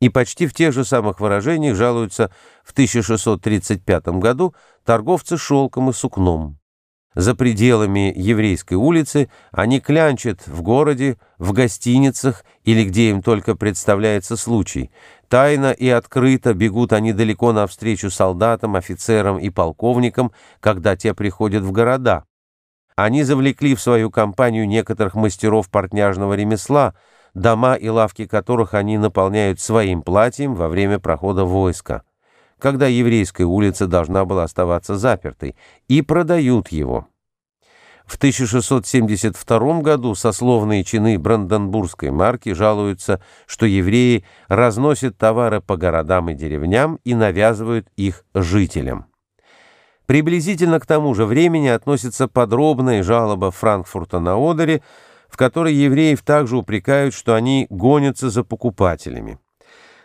И почти в тех же самых выражениях жалуются в 1635 году торговцы шелком и сукном. За пределами еврейской улицы они клянчат в городе, в гостиницах или где им только представляется случай. Тайно и открыто бегут они далеко навстречу солдатам, офицерам и полковникам, когда те приходят в города. Они завлекли в свою компанию некоторых мастеров портняжного ремесла – дома и лавки которых они наполняют своим платьем во время прохода войска, когда еврейская улица должна была оставаться запертой, и продают его. В 1672 году сословные чины бранденбургской марки жалуются, что евреи разносят товары по городам и деревням и навязывают их жителям. Приблизительно к тому же времени относится подробная жалоба Франкфурта на Одере в которой евреев также упрекают, что они гонятся за покупателями.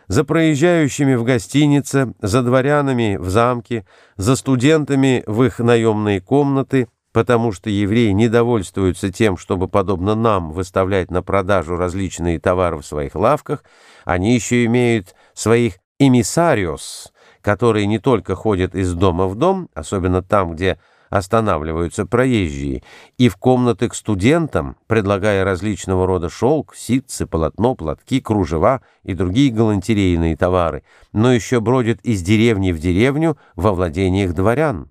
За проезжающими в гостинице, за дворянами в замке, за студентами в их наемные комнаты – потому что евреи недовольствуются тем, чтобы, подобно нам, выставлять на продажу различные товары в своих лавках, они еще имеют своих эмиссариос, которые не только ходят из дома в дом, особенно там, где останавливаются проезжие, и в комнаты к студентам, предлагая различного рода шелк, ситцы, полотно, платки, кружева и другие галантерейные товары, но еще бродят из деревни в деревню во владениях дворян.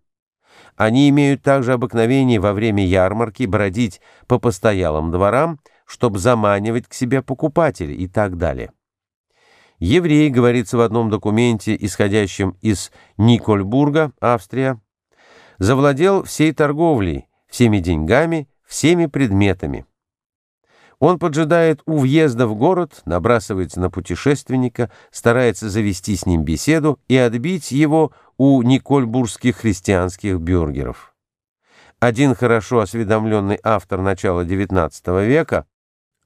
Они имеют также обыкновение во время ярмарки бродить по постоялым дворам, чтобы заманивать к себе покупателей и так далее. Евреи, говорится в одном документе, исходящем из Никольбурга, Австрия, завладел всей торговлей, всеми деньгами, всеми предметами. Он поджидает у въезда в город, набрасывается на путешественника, старается завести с ним беседу и отбить его у никольбургских христианских бюргеров. Один хорошо осведомленный автор начала XIX века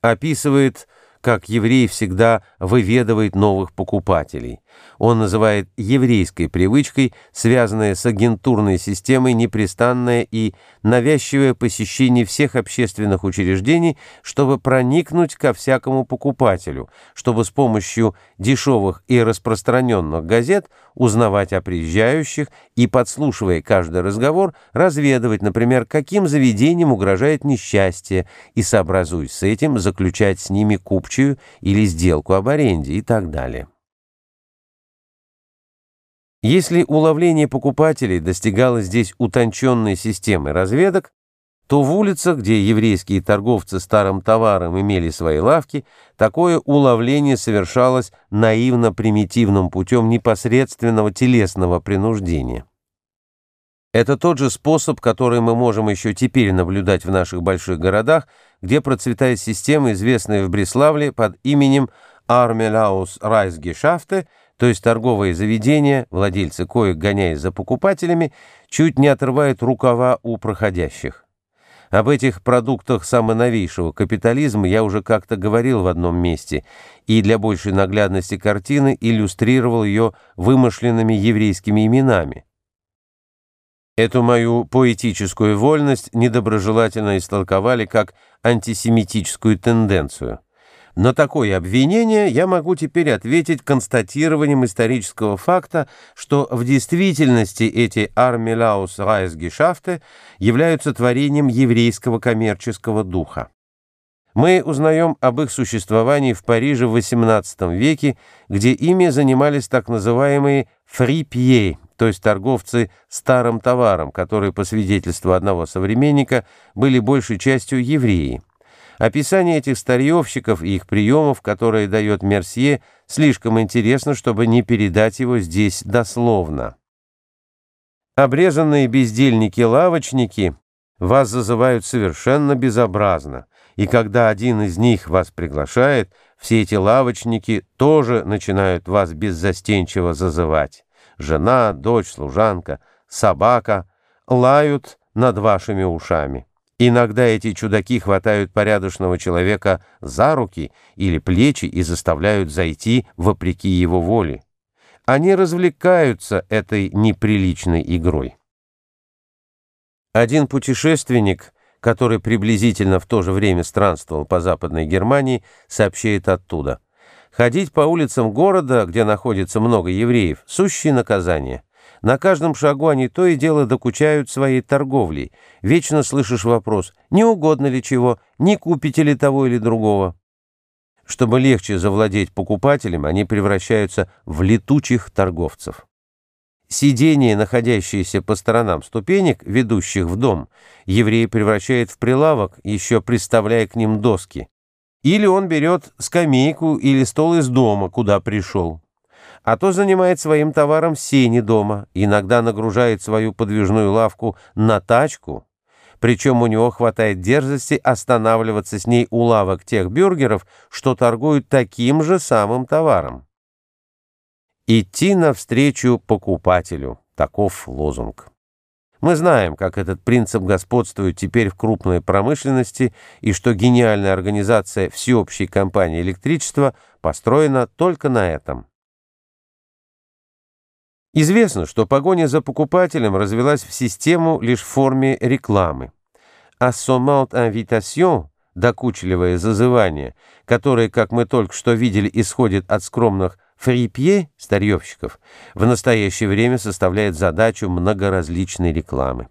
описывает, как еврей всегда выведывает новых покупателей – он называет еврейской привычкой, связанной с агентурной системой, непрестанное и навязчивое посещение всех общественных учреждений, чтобы проникнуть ко всякому покупателю, чтобы с помощью дешевых и распространенных газет узнавать о приезжающих и, подслушивая каждый разговор, разведывать, например, каким заведением угрожает несчастье, и, сообразуясь с этим, заключать с ними купчую или сделку об аренде и так далее. Если уловление покупателей достигало здесь утонченной системы разведок, то в улицах, где еврейские торговцы старым товаром имели свои лавки, такое уловление совершалось наивно-примитивным путем непосредственного телесного принуждения. Это тот же способ, который мы можем еще теперь наблюдать в наших больших городах, где процветает система, известная в Бреславле под именем «Армелаус Райсгешафте», то есть торговые заведения, владельцы коек, гоняясь за покупателями, чуть не отрывают рукава у проходящих. Об этих продуктах самоновейшего капитализма я уже как-то говорил в одном месте и для большей наглядности картины иллюстрировал ее вымышленными еврейскими именами. Эту мою поэтическую вольность недоброжелательно истолковали как антисемитическую тенденцию. На такое обвинение я могу теперь ответить констатированием исторического факта, что в действительности эти армилаус райсгешафты являются творением еврейского коммерческого духа. Мы узнаем об их существовании в Париже в XVIII веке, где ими занимались так называемые «фрипье», то есть торговцы старым товаром, которые, по свидетельству одного современника, были большей частью евреи. Описание этих старьевщиков и их приемов, которые дает Мерсье, слишком интересно, чтобы не передать его здесь дословно. Обрезанные бездельники-лавочники вас зазывают совершенно безобразно, и когда один из них вас приглашает, все эти лавочники тоже начинают вас беззастенчиво зазывать. Жена, дочь, служанка, собака лают над вашими ушами. Иногда эти чудаки хватают порядочного человека за руки или плечи и заставляют зайти вопреки его воле. Они развлекаются этой неприличной игрой. Один путешественник, который приблизительно в то же время странствовал по Западной Германии, сообщает оттуда. Ходить по улицам города, где находится много евреев, сущее наказание – на каждом шагу они то и дело докучают своей торговлей. Вечно слышишь вопрос, не угодно ли чего, не купите ли того или другого. Чтобы легче завладеть покупателем, они превращаются в летучих торговцев. Сидение, находящееся по сторонам ступенек, ведущих в дом, еврей превращает в прилавок, еще приставляя к ним доски. Или он берет скамейку или стол из дома, куда пришел а то занимает своим товаром сени дома, иногда нагружает свою подвижную лавку на тачку, причем у него хватает дерзости останавливаться с ней у лавок тех бюргеров, что торгуют таким же самым товаром. «Идти навстречу покупателю» — таков лозунг. Мы знаем, как этот принцип господствует теперь в крупной промышленности и что гениальная организация всеобщей компании электричества построена только на этом. Известно, что погоня за покупателем развелась в систему лишь в форме рекламы. А «Sommant invitation» — докучливое зазывание, которое, как мы только что видели, исходит от скромных фрипье — старьевщиков, в настоящее время составляет задачу многоразличной рекламы.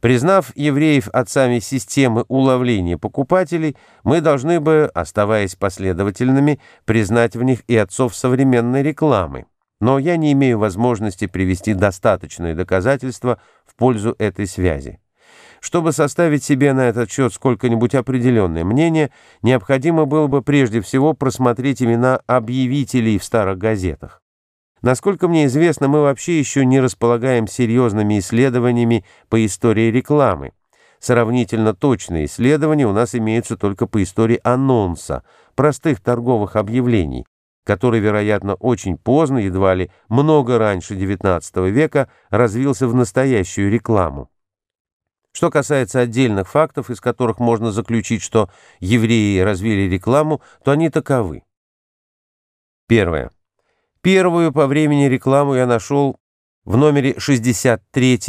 Признав евреев отцами системы уловления покупателей, мы должны бы, оставаясь последовательными, признать в них и отцов современной рекламы но я не имею возможности привести достаточные доказательства в пользу этой связи. Чтобы составить себе на этот счет сколько-нибудь определенное мнение, необходимо было бы прежде всего просмотреть имена объявителей в старых газетах. Насколько мне известно, мы вообще еще не располагаем серьезными исследованиями по истории рекламы. Сравнительно точные исследования у нас имеются только по истории анонса, простых торговых объявлений, который, вероятно, очень поздно, едва ли много раньше XIX века, развился в настоящую рекламу. Что касается отдельных фактов, из которых можно заключить, что евреи развили рекламу, то они таковы. Первое. Первую по времени рекламу я нашел в номере 63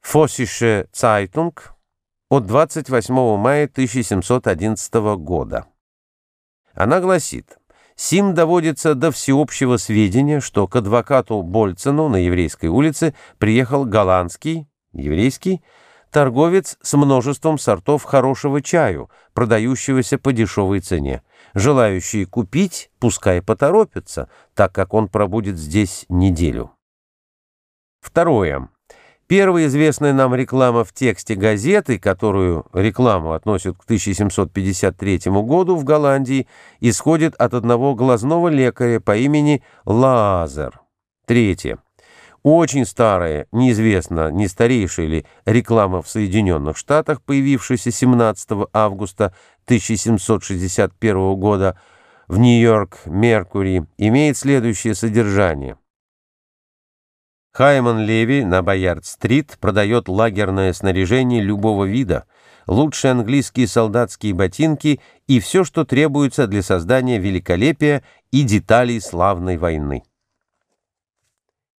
«Фоссише Цайтунг» от 28 мая 1711 года. Она гласит – Сим доводится до всеобщего сведения, что к адвокату Больцину на Еврейской улице приехал голландский, еврейский, торговец с множеством сортов хорошего чаю, продающегося по дешевой цене. Желающие купить, пускай поторопятся, так как он пробудет здесь неделю. Второе. Первая известная нам реклама в тексте газеты, которую рекламу относят к 1753 году в Голландии, исходит от одного глазного лекаря по имени Лазер. Третье. Очень старая, неизвестно, не старейшая ли, реклама в Соединенных Штатах, появившаяся 17 августа 1761 года в Нью-Йорк Меркурий, имеет следующее содержание. Хайман Леви на Боярд-стрит продает лагерное снаряжение любого вида, лучшие английские солдатские ботинки и все, что требуется для создания великолепия и деталей славной войны.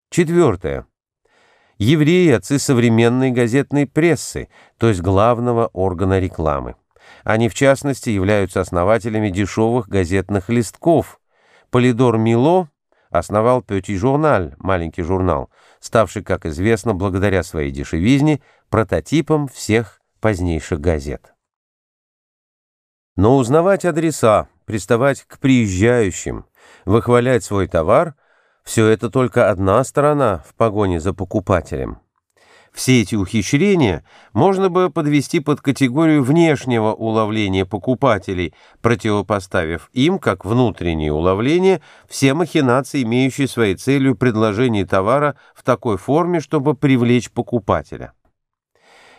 Четвертое. Евреи – отцы современной газетной прессы, то есть главного органа рекламы. Они, в частности, являются основателями дешевых газетных листков. Полидор Мило основал «Пёти журналь» – маленький журнал, ставший, как известно, благодаря своей дешевизне, прототипом всех позднейших газет. Но узнавать адреса, приставать к приезжающим, выхвалять свой товар – все это только одна сторона в погоне за покупателем. Все эти ухищрения можно бы подвести под категорию внешнего уловления покупателей, противопоставив им, как внутреннее уловление, все махинации, имеющие своей целью предложение товара в такой форме, чтобы привлечь покупателя.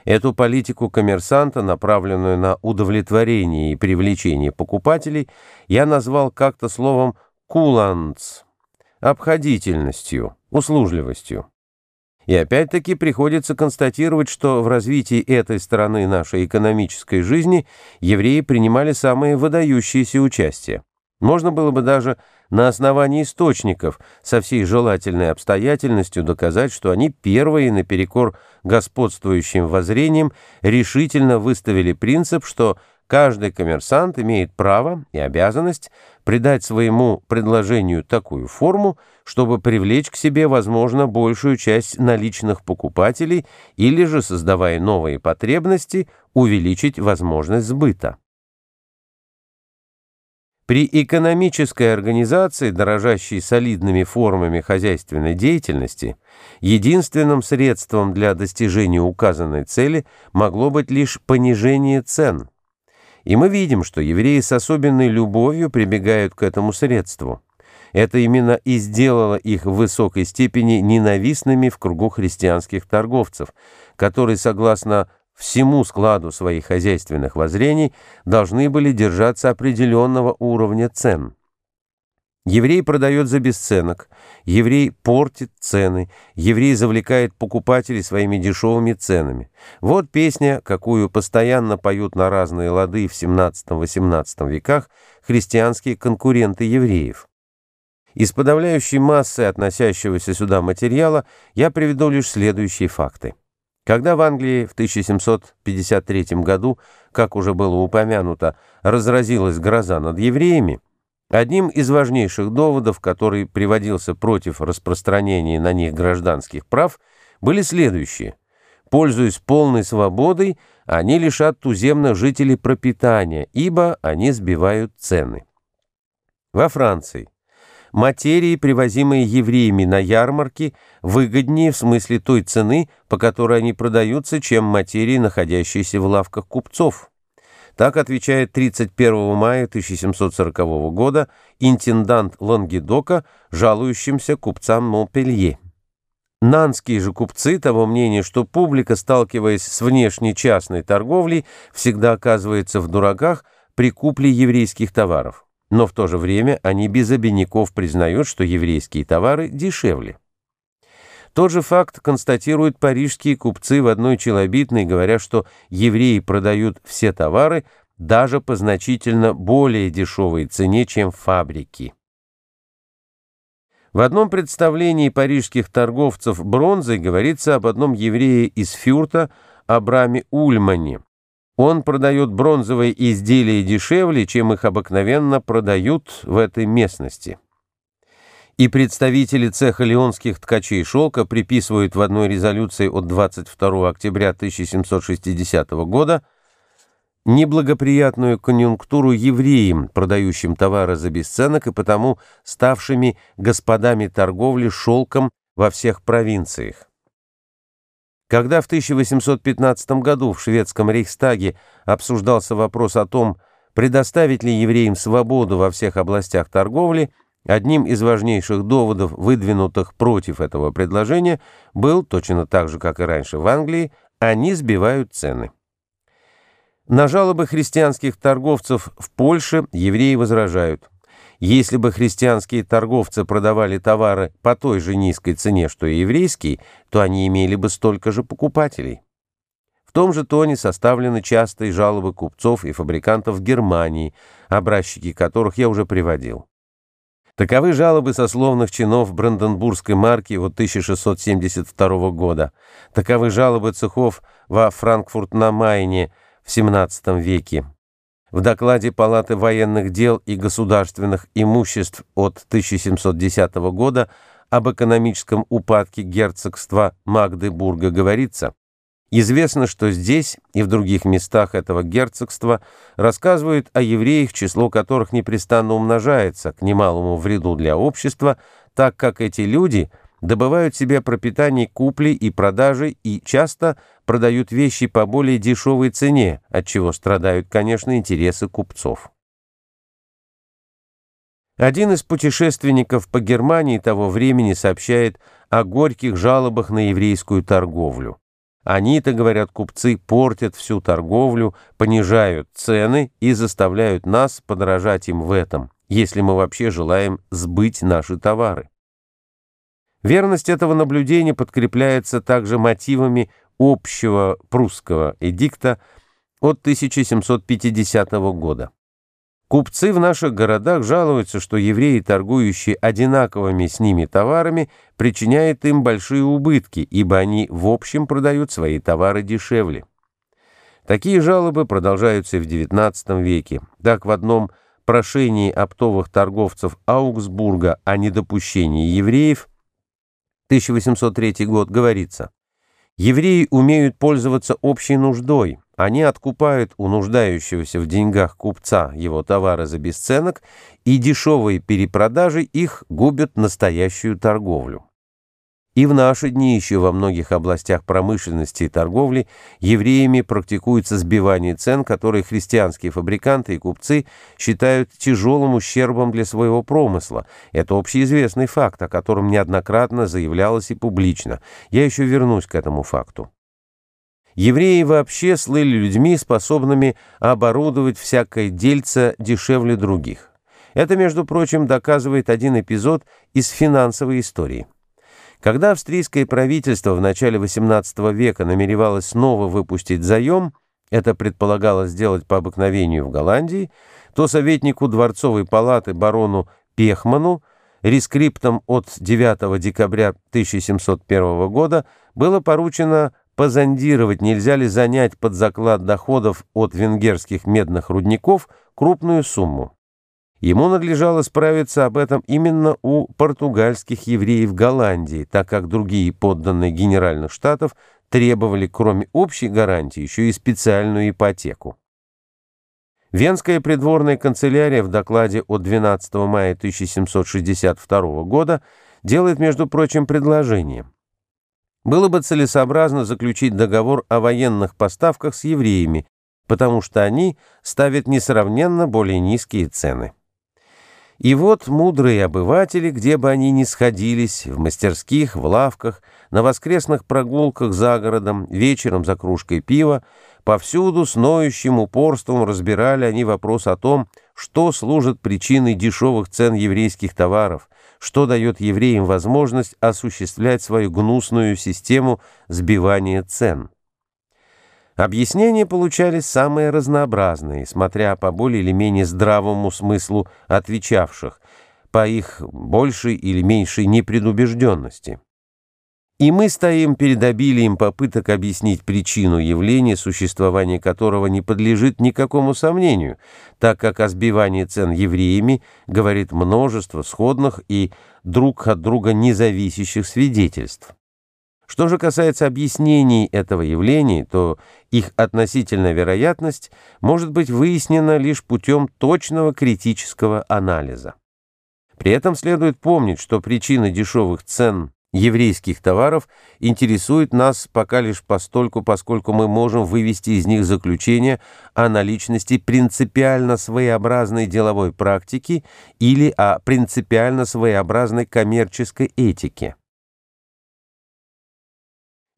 Эту политику коммерсанта, направленную на удовлетворение и привлечение покупателей, я назвал как-то словом «куланц» — обходительностью, услужливостью. И опять-таки приходится констатировать, что в развитии этой стороны нашей экономической жизни евреи принимали самые выдающиеся участие. Можно было бы даже на основании источников со всей желательной обстоятельностью доказать, что они первые наперекор господствующим воззрениям решительно выставили принцип, что каждый коммерсант имеет право и обязанность придать своему предложению такую форму, чтобы привлечь к себе, возможно, большую часть наличных покупателей или же, создавая новые потребности, увеличить возможность сбыта. При экономической организации, дорожащей солидными формами хозяйственной деятельности, единственным средством для достижения указанной цели могло быть лишь понижение цен – и мы видим, что евреи с особенной любовью прибегают к этому средству. Это именно и сделало их в высокой степени ненавистными в кругу христианских торговцев, которые, согласно всему складу своих хозяйственных воззрений, должны были держаться определенного уровня цен. Еврей продает за бесценок, еврей портит цены, еврей завлекает покупателей своими дешевыми ценами. Вот песня, какую постоянно поют на разные лады в 17-18 веках христианские конкуренты евреев. Из подавляющей массы относящегося сюда материала я приведу лишь следующие факты. Когда в Англии в 1753 году, как уже было упомянуто, разразилась гроза над евреями, Одним из важнейших доводов, который приводился против распространения на них гражданских прав, были следующие. Пользуясь полной свободой, они лишат туземных жителей пропитания, ибо они сбивают цены. Во Франции. Материи, привозимые евреями на ярмарки, выгоднее в смысле той цены, по которой они продаются, чем материи, находящиеся в лавках купцов. Так отвечает 31 мая 1740 года интендант Лангедока, жалующимся купцам Монпелье. Нанские же купцы того мнения, что публика, сталкиваясь с внешней частной торговлей, всегда оказывается в дураках при купле еврейских товаров. Но в то же время они без обиняков признают, что еврейские товары дешевле. Тот же факт констатируют парижские купцы в одной челобитной, говоря, что евреи продают все товары даже по значительно более дешевой цене, чем фабрики. В одном представлении парижских торговцев бронзой говорится об одном еврее из Фюрта, Абраме Ульмане. Он продает бронзовые изделия дешевле, чем их обыкновенно продают в этой местности и представители цеха леонских ткачей шелка приписывают в одной резолюции от 22 октября 1760 года неблагоприятную конъюнктуру евреям, продающим товары за бесценок и потому ставшими господами торговли шелком во всех провинциях. Когда в 1815 году в шведском Рейхстаге обсуждался вопрос о том, предоставить ли евреям свободу во всех областях торговли – Одним из важнейших доводов, выдвинутых против этого предложения, был, точно так же, как и раньше в Англии, они сбивают цены. На жалобы христианских торговцев в Польше евреи возражают. Если бы христианские торговцы продавали товары по той же низкой цене, что и еврейские, то они имели бы столько же покупателей. В том же тоне составлены частые жалобы купцов и фабрикантов Германии, образчики которых я уже приводил. Таковы жалобы сословных чинов Бранденбургской марки от 1672 года. Таковы жалобы цехов во Франкфурт-на-Майне в XVII веке. В докладе Палаты военных дел и государственных имуществ от 1710 года об экономическом упадке герцогства Магдебурга говорится, Известно, что здесь и в других местах этого герцогства рассказывают о евреях, число которых непрестанно умножается к немалому вреду для общества, так как эти люди добывают себе пропитание куплей и продажей и часто продают вещи по более дешевой цене, от чего страдают, конечно, интересы купцов. Один из путешественников по Германии того времени сообщает о горьких жалобах на еврейскую торговлю. Они-то, говорят купцы, портят всю торговлю, понижают цены и заставляют нас подорожать им в этом, если мы вообще желаем сбыть наши товары. Верность этого наблюдения подкрепляется также мотивами общего прусского эдикта от 1750 года. Купцы в наших городах жалуются, что евреи, торгующие одинаковыми с ними товарами, причиняют им большие убытки, ибо они в общем продают свои товары дешевле. Такие жалобы продолжаются и в XIX веке. Так в одном прошении оптовых торговцев Аугсбурга о недопущении евреев 1803 год говорится «Евреи умеют пользоваться общей нуждой» Они откупают у нуждающегося в деньгах купца его товары за бесценок, и дешевые перепродажи их губят настоящую торговлю. И в наши дни еще во многих областях промышленности и торговли евреями практикуется сбивание цен, которые христианские фабриканты и купцы считают тяжелым ущербом для своего промысла. Это общеизвестный факт, о котором неоднократно заявлялось и публично. Я еще вернусь к этому факту. Евреи вообще слыли людьми, способными оборудовать всякое дельце дешевле других. Это, между прочим, доказывает один эпизод из финансовой истории. Когда австрийское правительство в начале XVIII века намеревалось снова выпустить заем, это предполагалось сделать по обыкновению в Голландии, то советнику дворцовой палаты барону Пехману рескриптом от 9 декабря 1701 года было поручено позондировать, нельзя ли занять под заклад доходов от венгерских медных рудников крупную сумму. Ему надлежало справиться об этом именно у португальских евреев Голландии, так как другие подданные Генеральных Штатов требовали, кроме общей гарантии, еще и специальную ипотеку. Венская придворная канцелярия в докладе от 12 мая 1762 года делает, между прочим, предложение было бы целесообразно заключить договор о военных поставках с евреями, потому что они ставят несравненно более низкие цены. И вот мудрые обыватели, где бы они ни сходились, в мастерских, в лавках, на воскресных прогулках за городом, вечером за кружкой пива, повсюду с ноющим упорством разбирали они вопрос о том, что служит причиной дешевых цен еврейских товаров – что дает евреям возможность осуществлять свою гнусную систему сбивания цен. Объяснения получались самые разнообразные, смотря по более или менее здравому смыслу отвечавших, по их большей или меньшей непредубежденности. И мы стоим перед обилием попыток объяснить причину явления, существование которого не подлежит никакому сомнению, так как о сбивании цен евреями говорит множество сходных и друг от друга независящих свидетельств. Что же касается объяснений этого явления, то их относительная вероятность может быть выяснена лишь путем точного критического анализа. При этом следует помнить, что причина дешевых цен еврейских товаров интересует нас пока лишь постольку, поскольку мы можем вывести из них заключение о наличности принципиально своеобразной деловой практики или о принципиально своеобразной коммерческой этике.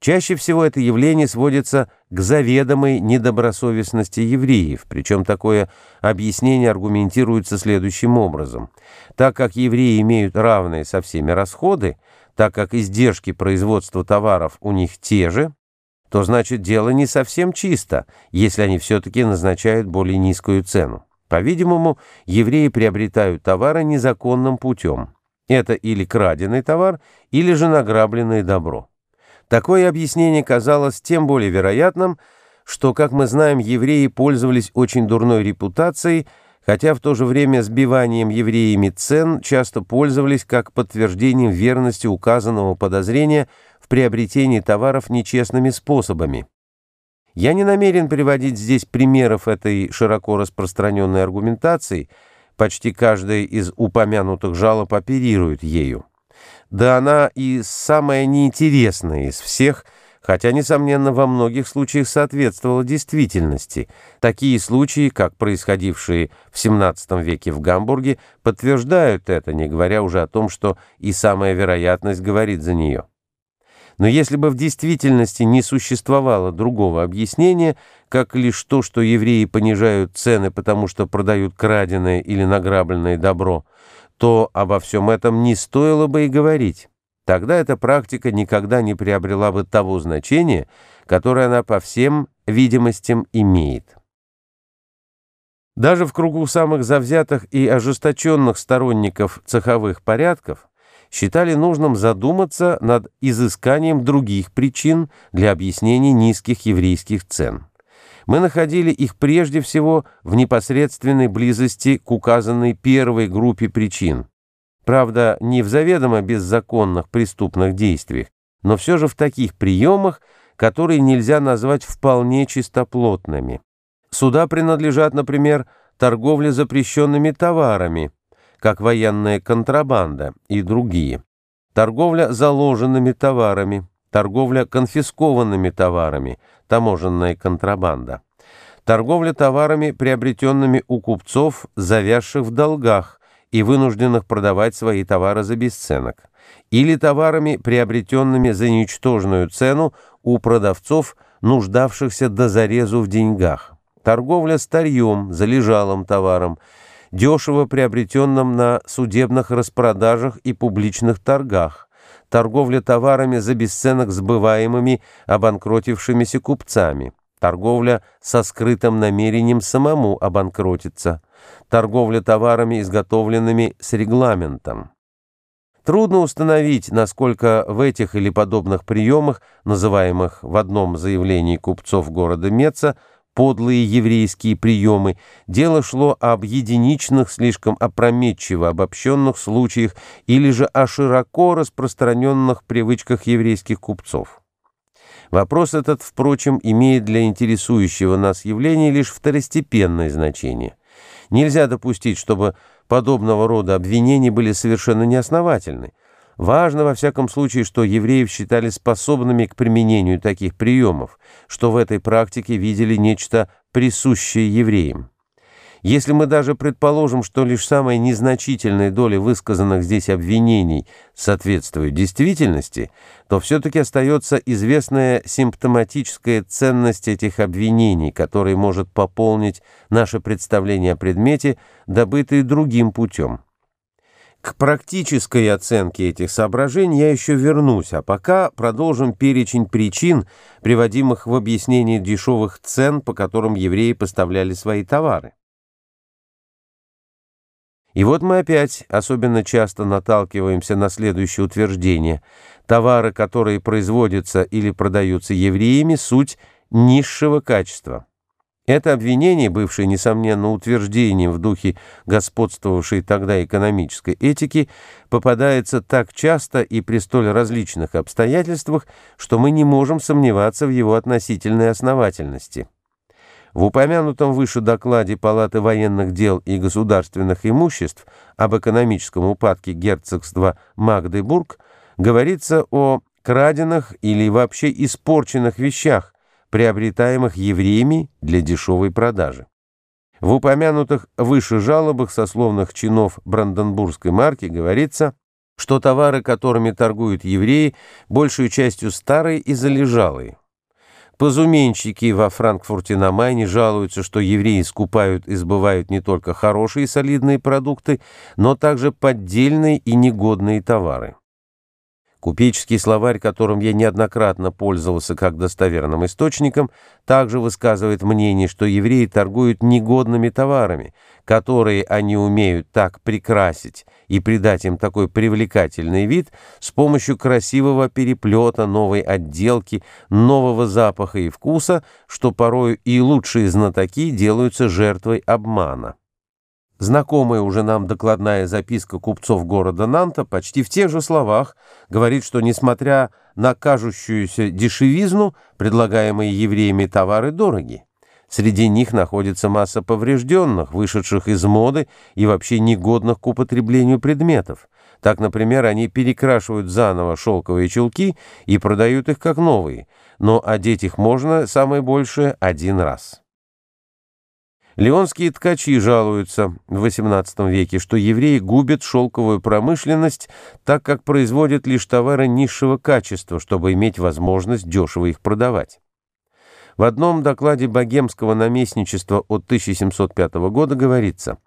Чаще всего это явление сводится к заведомой недобросовестности евреев, причем такое объяснение аргументируется следующим образом. Так как евреи имеют равные со всеми расходы, так как издержки производства товаров у них те же, то значит дело не совсем чисто, если они все-таки назначают более низкую цену. По-видимому, евреи приобретают товары незаконным путем. Это или краденый товар, или же награбленное добро. Такое объяснение казалось тем более вероятным, что, как мы знаем, евреи пользовались очень дурной репутацией – хотя в то же время сбиванием евреями цен часто пользовались как подтверждением верности указанного подозрения в приобретении товаров нечестными способами. Я не намерен приводить здесь примеров этой широко распространенной аргументации, почти каждая из упомянутых жалоб оперирует ею. Да она и самая неинтересная из всех – хотя, несомненно, во многих случаях соответствовало действительности. Такие случаи, как происходившие в XVII веке в Гамбурге, подтверждают это, не говоря уже о том, что и самая вероятность говорит за нее. Но если бы в действительности не существовало другого объяснения, как лишь то, что евреи понижают цены, потому что продают краденое или награбленное добро, то обо всем этом не стоило бы и говорить. Тогда эта практика никогда не приобрела бы того значения, которое она по всем видимостям имеет. Даже в кругу самых завзятых и ожесточенных сторонников цеховых порядков считали нужным задуматься над изысканием других причин для объяснения низких еврейских цен. Мы находили их прежде всего в непосредственной близости к указанной первой группе причин – Правда, не в заведомо беззаконных преступных действиях, но все же в таких приемах, которые нельзя назвать вполне чистоплотными. Суда принадлежат, например, торговле запрещенными товарами, как военная контрабанда и другие, торговля заложенными товарами, торговля конфискованными товарами, таможенная контрабанда, торговля товарами, приобретенными у купцов, завязших в долгах, и вынужденных продавать свои товары за бесценок, или товарами, приобретенными за ничтожную цену у продавцов, нуждавшихся до зарезу в деньгах. Торговля старьем, залежалым товаром, дешево приобретенным на судебных распродажах и публичных торгах, торговля товарами за бесценок сбываемыми обанкротившимися купцами, торговля со скрытым намерением самому обанкротиться – торговля товарами, изготовленными с регламентом. Трудно установить, насколько в этих или подобных приемах, называемых в одном заявлении купцов города Меца, подлые еврейские приемы, дело шло об единичных, слишком опрометчиво обобщенных случаях или же о широко распространенных привычках еврейских купцов. Вопрос этот, впрочем, имеет для интересующего нас явления лишь второстепенное значение – Нельзя допустить, чтобы подобного рода обвинения были совершенно неосновательны. Важно во всяком случае, что евреев считали способными к применению таких приемов, что в этой практике видели нечто присущее евреям. Если мы даже предположим, что лишь самая незначительная доля высказанных здесь обвинений соответствует действительности, то все-таки остается известная симптоматическая ценность этих обвинений, которая может пополнить наше представление о предмете, добытые другим путем. К практической оценке этих соображений я еще вернусь, а пока продолжим перечень причин, приводимых в объяснение дешевых цен, по которым евреи поставляли свои товары. И вот мы опять особенно часто наталкиваемся на следующее утверждение. Товары, которые производятся или продаются евреями, суть низшего качества. Это обвинение, бывшее, несомненно, утверждением в духе господствовавшей тогда экономической этики, попадается так часто и при столь различных обстоятельствах, что мы не можем сомневаться в его относительной основательности. В упомянутом выше докладе Палаты военных дел и государственных имуществ об экономическом упадке герцогства Магдебург говорится о краденных или вообще испорченных вещах, приобретаемых евреями для дешевой продажи. В упомянутых выше жалобах сословных чинов бранденбургской марки говорится, что товары, которыми торгуют евреи, большую частью старые и залежалые – Позуменщики во Франкфурте на Майне жалуются, что евреи скупают и сбывают не только хорошие и солидные продукты, но также поддельные и негодные товары. Купеческий словарь, которым я неоднократно пользовался как достоверным источником, также высказывает мнение, что евреи торгуют негодными товарами, которые они умеют так прекрасить и придать им такой привлекательный вид с помощью красивого переплета, новой отделки, нового запаха и вкуса, что порою и лучшие знатоки делаются жертвой обмана. Знакомая уже нам докладная записка купцов города Нанта почти в тех же словах говорит, что, несмотря на кажущуюся дешевизну, предлагаемые евреями товары дороги. Среди них находится масса поврежденных, вышедших из моды и вообще негодных к употреблению предметов. Так, например, они перекрашивают заново шелковые чулки и продают их как новые, но одеть их можно самое большее один раз. Леонские ткачи жалуются в XVIII веке, что евреи губят шелковую промышленность, так как производят лишь товары низшего качества, чтобы иметь возможность дешево их продавать. В одном докладе богемского наместничества от 1705 года говорится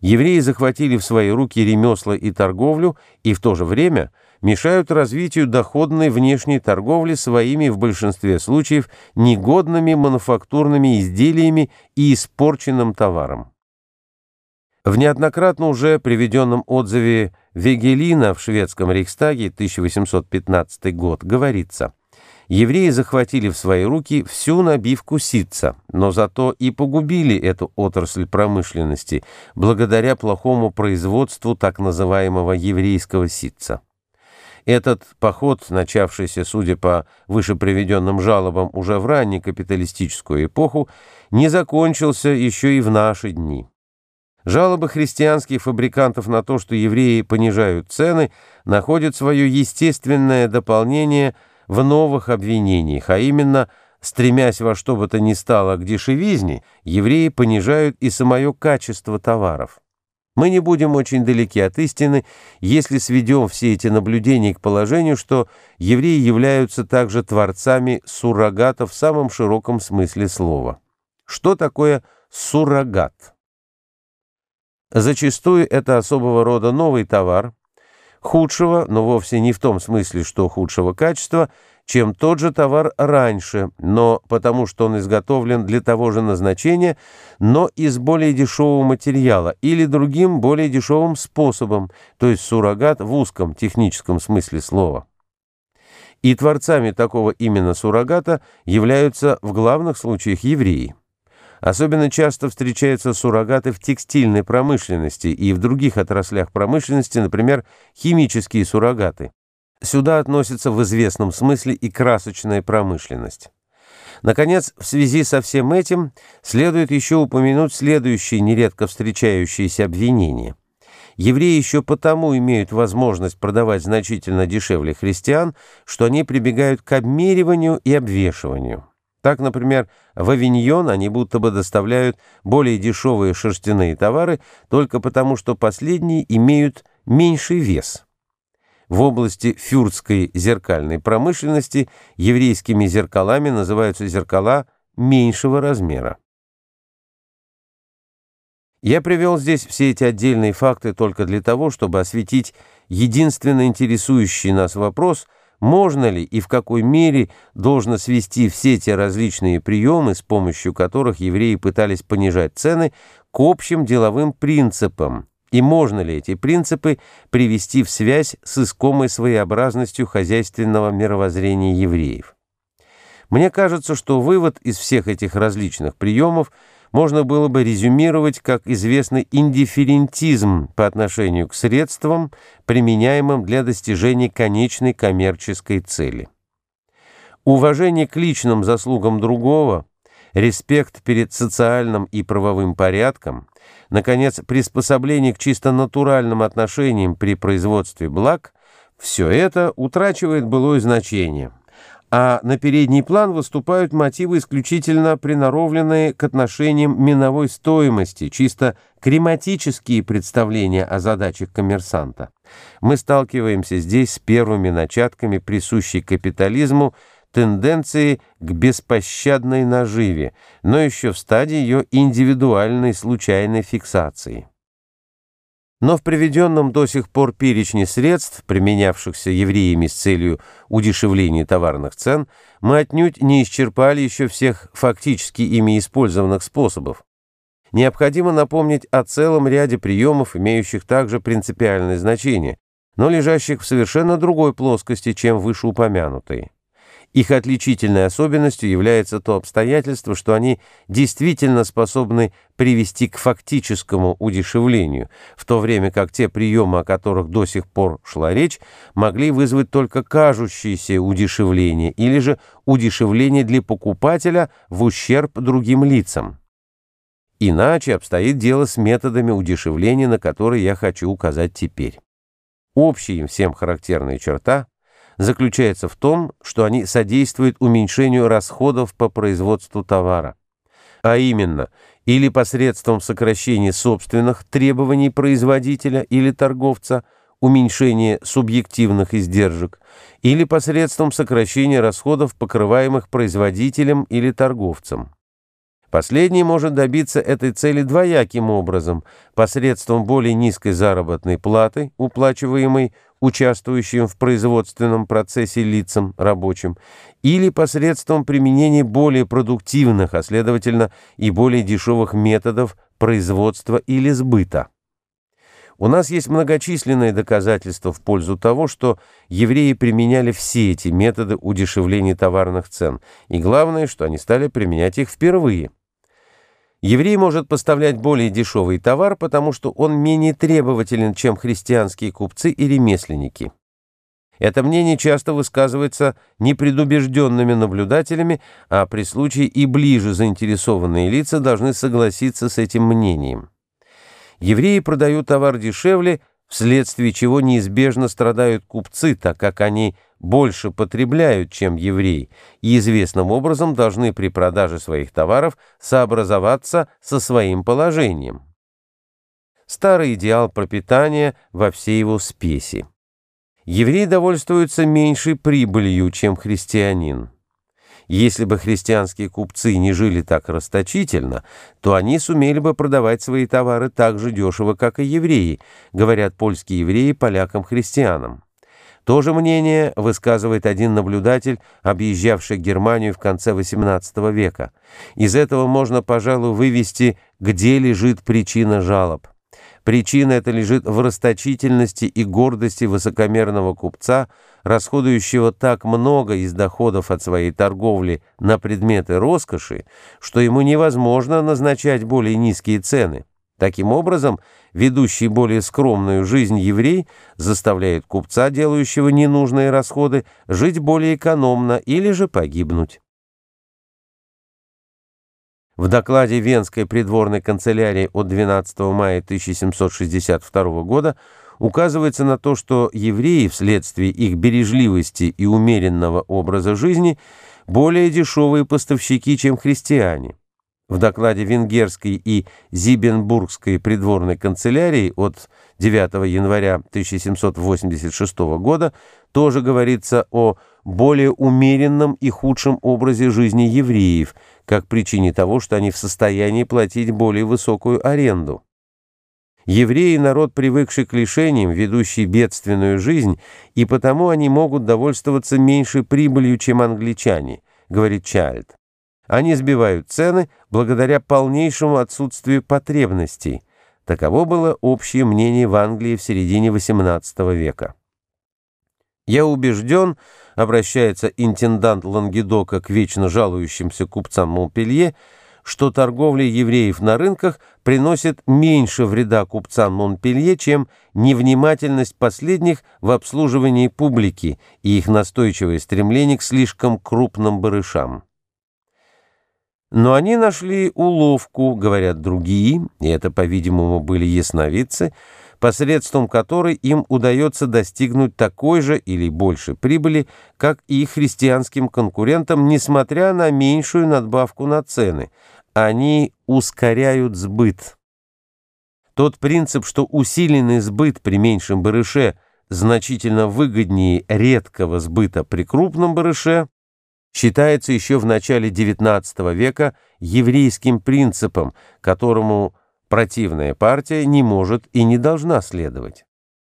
«Евреи захватили в свои руки ремесла и торговлю, и в то же время – мешают развитию доходной внешней торговли своими в большинстве случаев негодными мануфактурными изделиями и испорченным товаром. В неоднократно уже приведенном отзыве Вегелина в шведском Рейхстаге 1815 год говорится «Евреи захватили в свои руки всю набивку ситца, но зато и погубили эту отрасль промышленности благодаря плохому производству так называемого еврейского ситца». Этот поход, начавшийся, судя по выше приведенным жалобам, уже в ранней капиталистическую эпоху, не закончился еще и в наши дни. Жалобы христианских фабрикантов на то, что евреи понижают цены, находят свое естественное дополнение в новых обвинениях, а именно, стремясь во что бы то ни стало к дешевизне, евреи понижают и самое качество товаров. Мы не будем очень далеки от истины, если сведем все эти наблюдения к положению, что евреи являются также творцами суррогата в самом широком смысле слова. Что такое суррогат? Зачастую это особого рода новый товар, худшего, но вовсе не в том смысле, что худшего качества, чем тот же товар раньше, но потому что он изготовлен для того же назначения, но из более дешевого материала или другим более дешевым способом, то есть суррогат в узком техническом смысле слова. И творцами такого именно суррогата являются в главных случаях евреи. Особенно часто встречаются суррогаты в текстильной промышленности и в других отраслях промышленности, например, химические суррогаты. Сюда относится в известном смысле и красочная промышленность. Наконец, в связи со всем этим следует еще упомянуть следующие нередко встречающиеся обвинения. Евреи еще потому имеют возможность продавать значительно дешевле христиан, что они прибегают к обмериванию и обвешиванию. Так, например, в Авиньон они будто бы доставляют более дешевые шерстяные товары только потому, что последние имеют меньший вес – в области фюртской зеркальной промышленности еврейскими зеркалами называются зеркала меньшего размера. Я привел здесь все эти отдельные факты только для того, чтобы осветить единственно интересующий нас вопрос, можно ли и в какой мере должно свести все те различные приемы, с помощью которых евреи пытались понижать цены, к общим деловым принципам, и можно ли эти принципы привести в связь с искомой своеобразностью хозяйственного мировоззрения евреев? Мне кажется, что вывод из всех этих различных приемов можно было бы резюмировать как известный индифферентизм по отношению к средствам, применяемым для достижения конечной коммерческой цели. Уважение к личным заслугам другого, респект перед социальным и правовым порядком, наконец, приспособление к чисто натуральным отношениям при производстве благ, все это утрачивает былое значение, а на передний план выступают мотивы, исключительно приноровленные к отношениям миновой стоимости, чисто крематические представления о задачах коммерсанта. Мы сталкиваемся здесь с первыми начатками, присущей капитализму, тенденции к беспощадной наживе, но еще в стадии ее индивидуальной случайной фиксации. Но в приведенном до сих пор перечне средств, применявшихся евреями с целью удешевления товарных цен, мы отнюдь не исчерпали еще всех фактически ими использованных способов. Необходимо напомнить о целом ряде приемов, имеющих также принципиальное значение, но лежащих в совершенно другой плоскости, чем вышеупомянутые. Их отличительной особенностью является то обстоятельство, что они действительно способны привести к фактическому удешевлению, в то время как те приемы, о которых до сих пор шла речь, могли вызвать только кажущееся удешевление или же удешевление для покупателя в ущерб другим лицам. Иначе обстоит дело с методами удешевления, на которые я хочу указать теперь. Общая им всем характерная черта – заключается в том, что они содействуют уменьшению расходов по производству товара. А именно, или посредством сокращения собственных требований производителя или торговца, уменьшение субъективных издержек, или посредством сокращения расходов, покрываемых производителем или торговцем. Последний может добиться этой цели двояким образом, посредством более низкой заработной платы, уплачиваемой участвующим в производственном процессе лицам, рабочим, или посредством применения более продуктивных, а следовательно и более дешевых методов производства или сбыта. У нас есть многочисленные доказательства в пользу того, что евреи применяли все эти методы удешевления товарных цен, и главное, что они стали применять их впервые – Еврей может поставлять более дешевый товар, потому что он менее требователен, чем христианские купцы и ремесленники. Это мнение часто высказывается непредубежденными наблюдателями, а при случае и ближе заинтересованные лица должны согласиться с этим мнением. Евреи продают товар дешевле, вследствие чего неизбежно страдают купцы, так как они – больше потребляют, чем евреи, и известным образом должны при продаже своих товаров сообразоваться со своим положением. Старый идеал пропитания во всей его спеси. Евреи довольствуются меньшей прибылью, чем христианин. Если бы христианские купцы не жили так расточительно, то они сумели бы продавать свои товары так же дешево, как и евреи, говорят польские евреи полякам-христианам. То же мнение высказывает один наблюдатель, объезжавший Германию в конце XVIII века. Из этого можно, пожалуй, вывести, где лежит причина жалоб. Причина эта лежит в расточительности и гордости высокомерного купца, расходующего так много из доходов от своей торговли на предметы роскоши, что ему невозможно назначать более низкие цены. Таким образом, ведущий более скромную жизнь еврей заставляет купца, делающего ненужные расходы, жить более экономно или же погибнуть. В докладе Венской придворной канцелярии от 12 мая 1762 года указывается на то, что евреи вследствие их бережливости и умеренного образа жизни более дешевые поставщики, чем христиане. В докладе Венгерской и Зибенбургской придворной канцелярии от 9 января 1786 года тоже говорится о более умеренном и худшем образе жизни евреев, как причине того, что они в состоянии платить более высокую аренду. Евреи – народ, привыкший к лишениям, ведущий бедственную жизнь, и потому они могут довольствоваться меньшей прибылью, чем англичане, говорит Чайльд. Они сбивают цены благодаря полнейшему отсутствию потребностей. Таково было общее мнение в Англии в середине XVIII века. «Я убежден», — обращается интендант Лангедока к вечно жалующимся купцам Монпелье, что торговля евреев на рынках приносит меньше вреда купцам Монпелье, чем невнимательность последних в обслуживании публики и их настойчивое стремление к слишком крупным барышам. Но они нашли уловку, говорят другие, и это, по-видимому, были ясновидцы, посредством которой им удается достигнуть такой же или больше прибыли, как и христианским конкурентам, несмотря на меньшую надбавку на цены. Они ускоряют сбыт. Тот принцип, что усиленный сбыт при меньшем барыше значительно выгоднее редкого сбыта при крупном барыше, считается еще в начале XIX века еврейским принципом, которому противная партия не может и не должна следовать.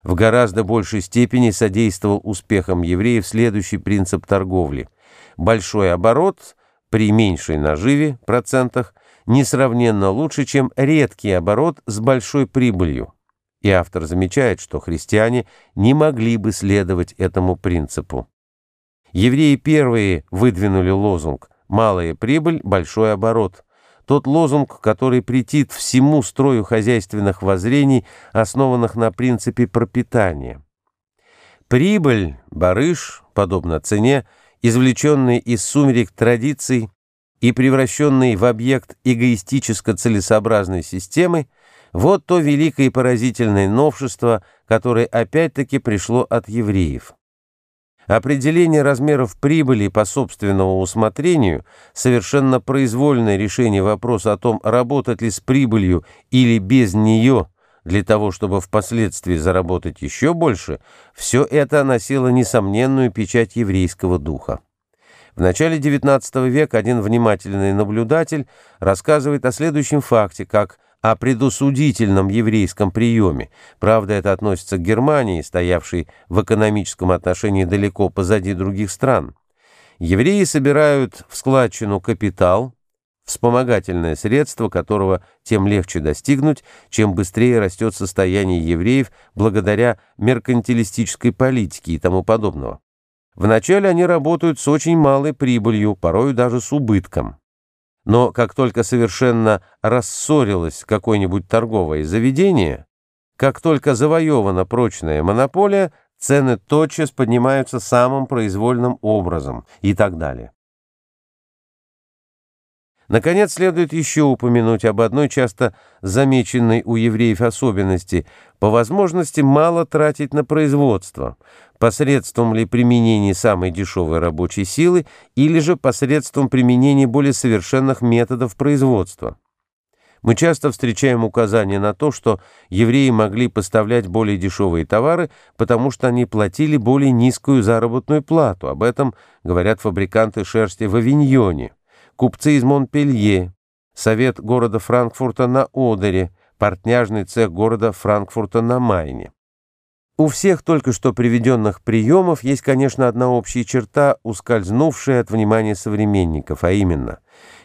В гораздо большей степени содействовал успехам евреев следующий принцип торговли. Большой оборот при меньшей наживе, процентах, несравненно лучше, чем редкий оборот с большой прибылью. И автор замечает, что христиане не могли бы следовать этому принципу. Евреи первые выдвинули лозунг «Малая прибыль, большой оборот». Тот лозунг, который претит всему строю хозяйственных воззрений, основанных на принципе пропитания. Прибыль, барыш, подобно цене, извлеченный из сумерек традиций и превращенный в объект эгоистическо-целесообразной системы, вот то великое и поразительное новшество, которое опять-таки пришло от евреев. Определение размеров прибыли по собственному усмотрению, совершенно произвольное решение вопроса о том, работать ли с прибылью или без нее, для того, чтобы впоследствии заработать еще больше, все это носило несомненную печать еврейского духа. В начале XIX века один внимательный наблюдатель рассказывает о следующем факте, как – о предусудительном еврейском приеме. Правда, это относится к Германии, стоявшей в экономическом отношении далеко позади других стран. Евреи собирают в складчину капитал, вспомогательное средство которого тем легче достигнуть, чем быстрее растет состояние евреев благодаря меркантилистической политике и тому подобного. Вначале они работают с очень малой прибылью, порою даже с убытком. Но как только совершенно рассорилось какое-нибудь торговое заведение, как только завоевана прочная монополия, цены тотчас поднимаются самым произвольным образом и так далее. Наконец, следует еще упомянуть об одной часто замеченной у евреев особенности – по возможности мало тратить на производство, посредством ли применения самой дешевой рабочей силы или же посредством применения более совершенных методов производства. Мы часто встречаем указания на то, что евреи могли поставлять более дешевые товары, потому что они платили более низкую заработную плату. Об этом говорят фабриканты шерсти в Авиньоне купцы из Монпелье, совет города Франкфурта на Одере, портняжный цех города Франкфурта на Майне. У всех только что приведенных приемов есть, конечно, одна общая черта, ускользнувшая от внимания современников, а именно,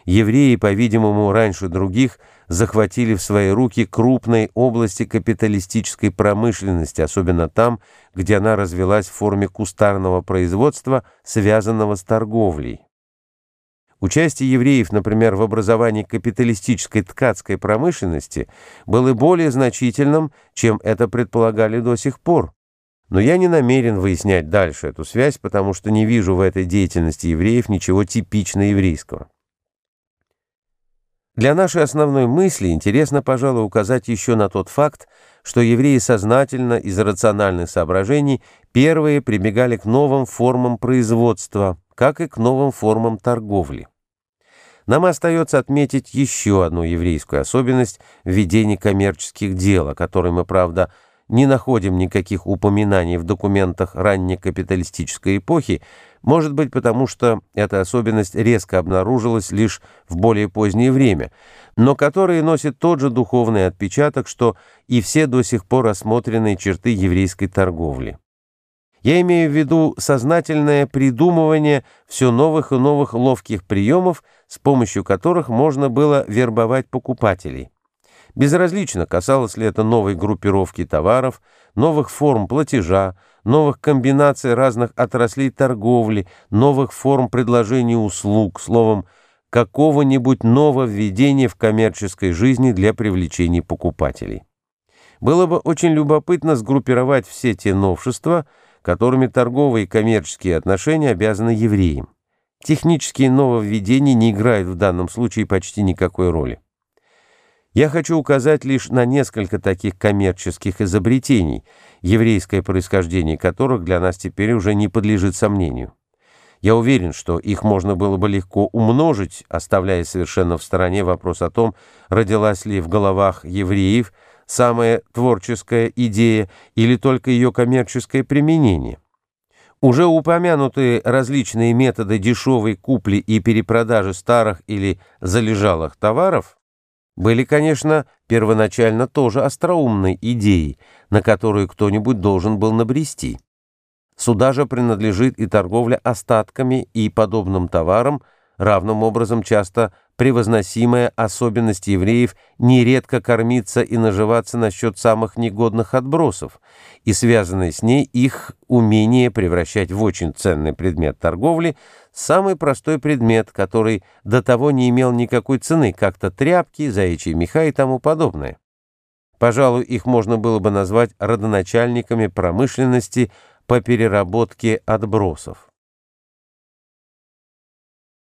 евреи, по-видимому, раньше других захватили в свои руки крупные области капиталистической промышленности, особенно там, где она развелась в форме кустарного производства, связанного с торговлей. Участие евреев, например, в образовании капиталистической ткацкой промышленности было более значительным, чем это предполагали до сих пор. Но я не намерен выяснять дальше эту связь, потому что не вижу в этой деятельности евреев ничего типично еврейского. Для нашей основной мысли интересно, пожалуй, указать еще на тот факт, что евреи сознательно из рациональных соображений первые прибегали к новым формам производства, как и к новым формам торговли. Нам остается отметить еще одну еврейскую особенность ведения коммерческих дел, о которой мы, правда, не находим никаких упоминаний в документах раннекапиталистической эпохи, может быть потому, что эта особенность резко обнаружилась лишь в более позднее время, но которая носит тот же духовный отпечаток, что и все до сих пор рассмотренные черты еврейской торговли. Я имею в виду сознательное придумывание все новых и новых ловких приемов, с помощью которых можно было вербовать покупателей. Безразлично, касалось ли это новой группировки товаров, новых форм платежа, новых комбинаций разных отраслей торговли, новых форм предложений услуг, словом, какого-нибудь нововведения в коммерческой жизни для привлечения покупателей. Было бы очень любопытно сгруппировать все те новшества – которыми торговые и коммерческие отношения обязаны евреям. Технические нововведения не играют в данном случае почти никакой роли. Я хочу указать лишь на несколько таких коммерческих изобретений, еврейское происхождение которых для нас теперь уже не подлежит сомнению. Я уверен, что их можно было бы легко умножить, оставляя совершенно в стороне вопрос о том, родилась ли в головах евреев – самая творческая идея или только ее коммерческое применение. Уже упомянутые различные методы дешевой купли и перепродажи старых или залежалых товаров были, конечно, первоначально тоже остроумной идеей, на которую кто-нибудь должен был набрести. Сюда же принадлежит и торговля остатками и подобным товарам. – Равным образом часто превозносимая особенность евреев нередко кормиться и наживаться насчет самых негодных отбросов, и связанное с ней их умение превращать в очень ценный предмет торговли самый простой предмет, который до того не имел никакой цены, как-то тряпки, заячьи меха и тому подобное. Пожалуй, их можно было бы назвать родоначальниками промышленности по переработке отбросов.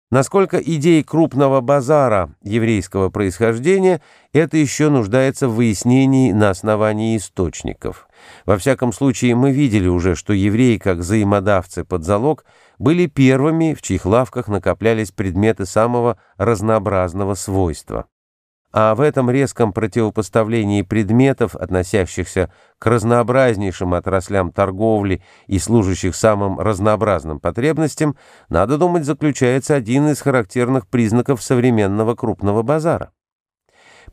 Насколько идеи крупного базара еврейского происхождения, это еще нуждается в выяснении на основании источников. Во всяком случае, мы видели уже, что евреи, как взаимодавцы под залог, были первыми, в чьих лавках накоплялись предметы самого разнообразного свойства а в этом резком противопоставлении предметов, относящихся к разнообразнейшим отраслям торговли и служащих самым разнообразным потребностям, надо думать, заключается один из характерных признаков современного крупного базара.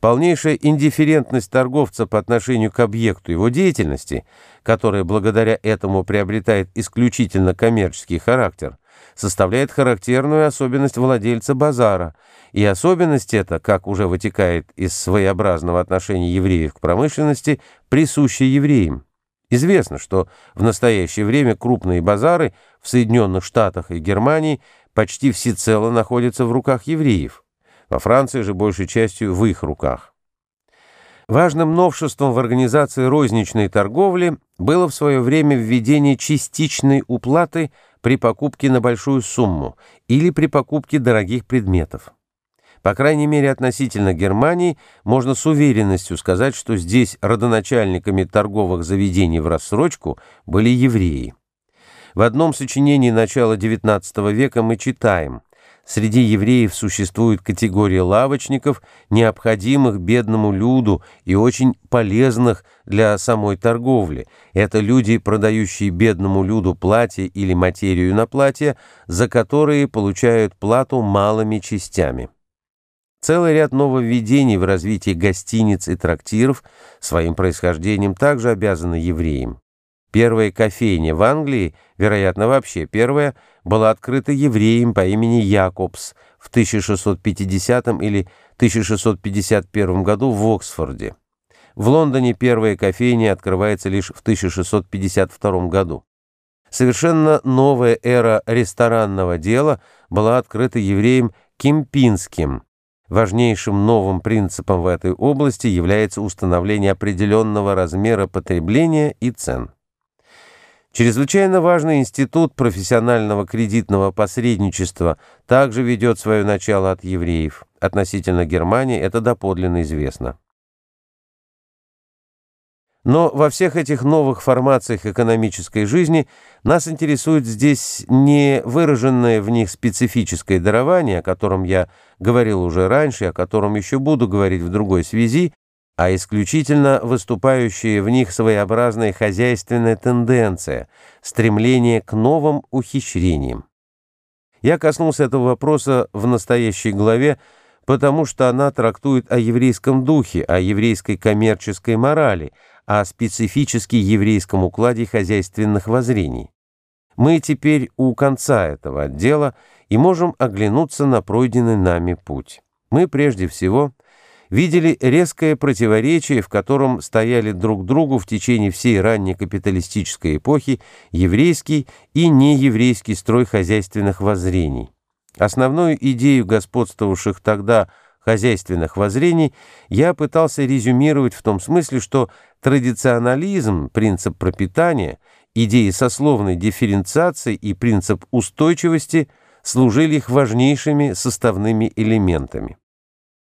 Полнейшая индифферентность торговца по отношению к объекту его деятельности, которая благодаря этому приобретает исключительно коммерческий характер – составляет характерную особенность владельца базара, и особенность эта, как уже вытекает из своеобразного отношения евреев к промышленности, присуща евреям. Известно, что в настоящее время крупные базары в Соединенных Штатах и Германии почти всецело находятся в руках евреев, во Франции же большей частью в их руках. Важным новшеством в организации розничной торговли было в свое время введение частичной уплаты при покупке на большую сумму или при покупке дорогих предметов. По крайней мере, относительно Германии можно с уверенностью сказать, что здесь родоначальниками торговых заведений в рассрочку были евреи. В одном сочинении начала XIX века мы читаем – Среди евреев существует категория лавочников, необходимых бедному люду и очень полезных для самой торговли. Это люди, продающие бедному люду платье или материю на платье, за которые получают плату малыми частями. Целый ряд нововведений в развитии гостиниц и трактиров своим происхождением также обязаны евреям. Первая кофейня в Англии, вероятно, вообще первая, была открыта евреем по имени Якобс в 1650 или 1651 году в Оксфорде. В Лондоне первая кофейня открывается лишь в 1652 году. Совершенно новая эра ресторанного дела была открыта евреем Кимпинским. Важнейшим новым принципом в этой области является установление определенного размера потребления и цен. Чрезвычайно важный институт профессионального кредитного посредничества также ведет свое начало от евреев. Относительно Германии это доподлинно известно. Но во всех этих новых формациях экономической жизни нас интересует здесь не выраженное в них специфическое дарование, о котором я говорил уже раньше, о котором еще буду говорить в другой связи, а исключительно выступающие в них своеобразная хозяйственная тенденция, стремление к новым ухищрениям. Я коснулся этого вопроса в настоящей главе, потому что она трактует о еврейском духе, о еврейской коммерческой морали, о специфически еврейском укладе хозяйственных воззрений. Мы теперь у конца этого отдела и можем оглянуться на пройденный нами путь. Мы прежде всего – видели резкое противоречие, в котором стояли друг другу в течение всей ранней капиталистической эпохи еврейский и нееврейский строй хозяйственных воззрений. Основную идею господствовавших тогда хозяйственных воззрений я пытался резюмировать в том смысле, что традиционализм, принцип пропитания, идеи сословной дифференциации и принцип устойчивости служили их важнейшими составными элементами.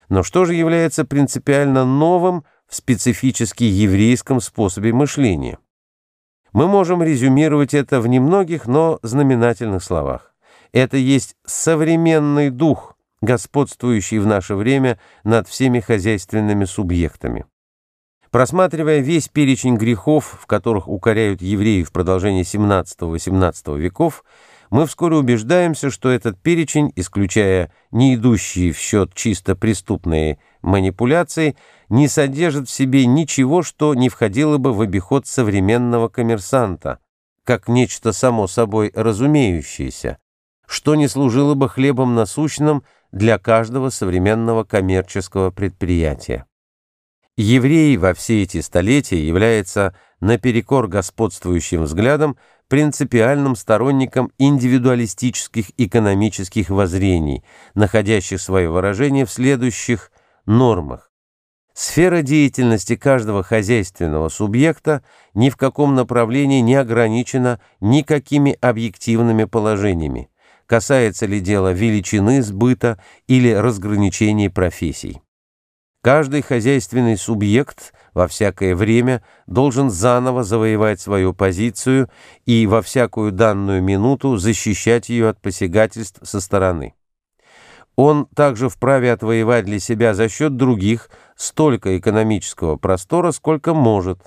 Но что же является принципиально новым в специфически еврейском способе мышления? Мы можем резюмировать это в немногих, но знаменательных словах. Это есть современный дух, господствующий в наше время над всеми хозяйственными субъектами. Просматривая весь перечень грехов, в которых укоряют евреи в продолжении 17-18 веков, мы вскоре убеждаемся, что этот перечень, исключая не идущие в счет чисто преступные манипуляции, не содержит в себе ничего, что не входило бы в обиход современного коммерсанта, как нечто само собой разумеющееся, что не служило бы хлебом насущным для каждого современного коммерческого предприятия. Еврей во все эти столетия является наперекор господствующим взглядом принципиальным сторонником индивидуалистических экономических воззрений, находящих свое выражение в следующих нормах. Сфера деятельности каждого хозяйственного субъекта ни в каком направлении не ограничена никакими объективными положениями, касается ли дело величины сбыта или разграничений профессий. Каждый хозяйственный субъект во всякое время должен заново завоевать свою позицию и во всякую данную минуту защищать ее от посягательств со стороны. Он также вправе отвоевать для себя за счет других столько экономического простора, сколько может.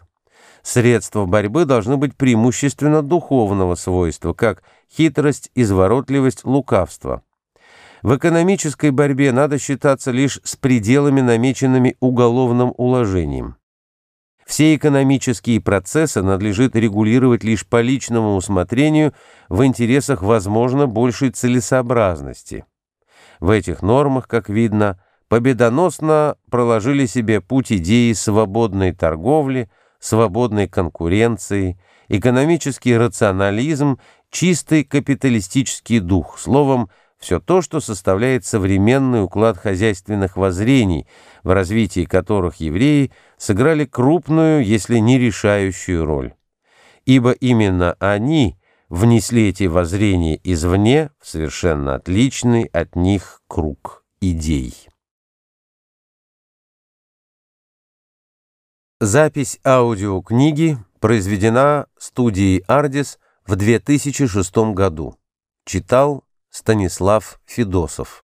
Средства борьбы должны быть преимущественно духовного свойства, как хитрость, изворотливость, лукавство. В экономической борьбе надо считаться лишь с пределами, намеченными уголовным уложением. Все экономические процессы надлежит регулировать лишь по личному усмотрению в интересах, возможно, большей целесообразности. В этих нормах, как видно, победоносно проложили себе путь идеи свободной торговли, свободной конкуренции, экономический рационализм, чистый капиталистический дух, словом, все то, что составляет современный уклад хозяйственных воззрений, в развитии которых евреи – сыграли крупную, если не решающую роль. Ибо именно они внесли эти воззрения извне в совершенно отличный от них круг идей. Запись аудиокниги произведена студией «Ардис» в 2006 году. Читал Станислав Федосов.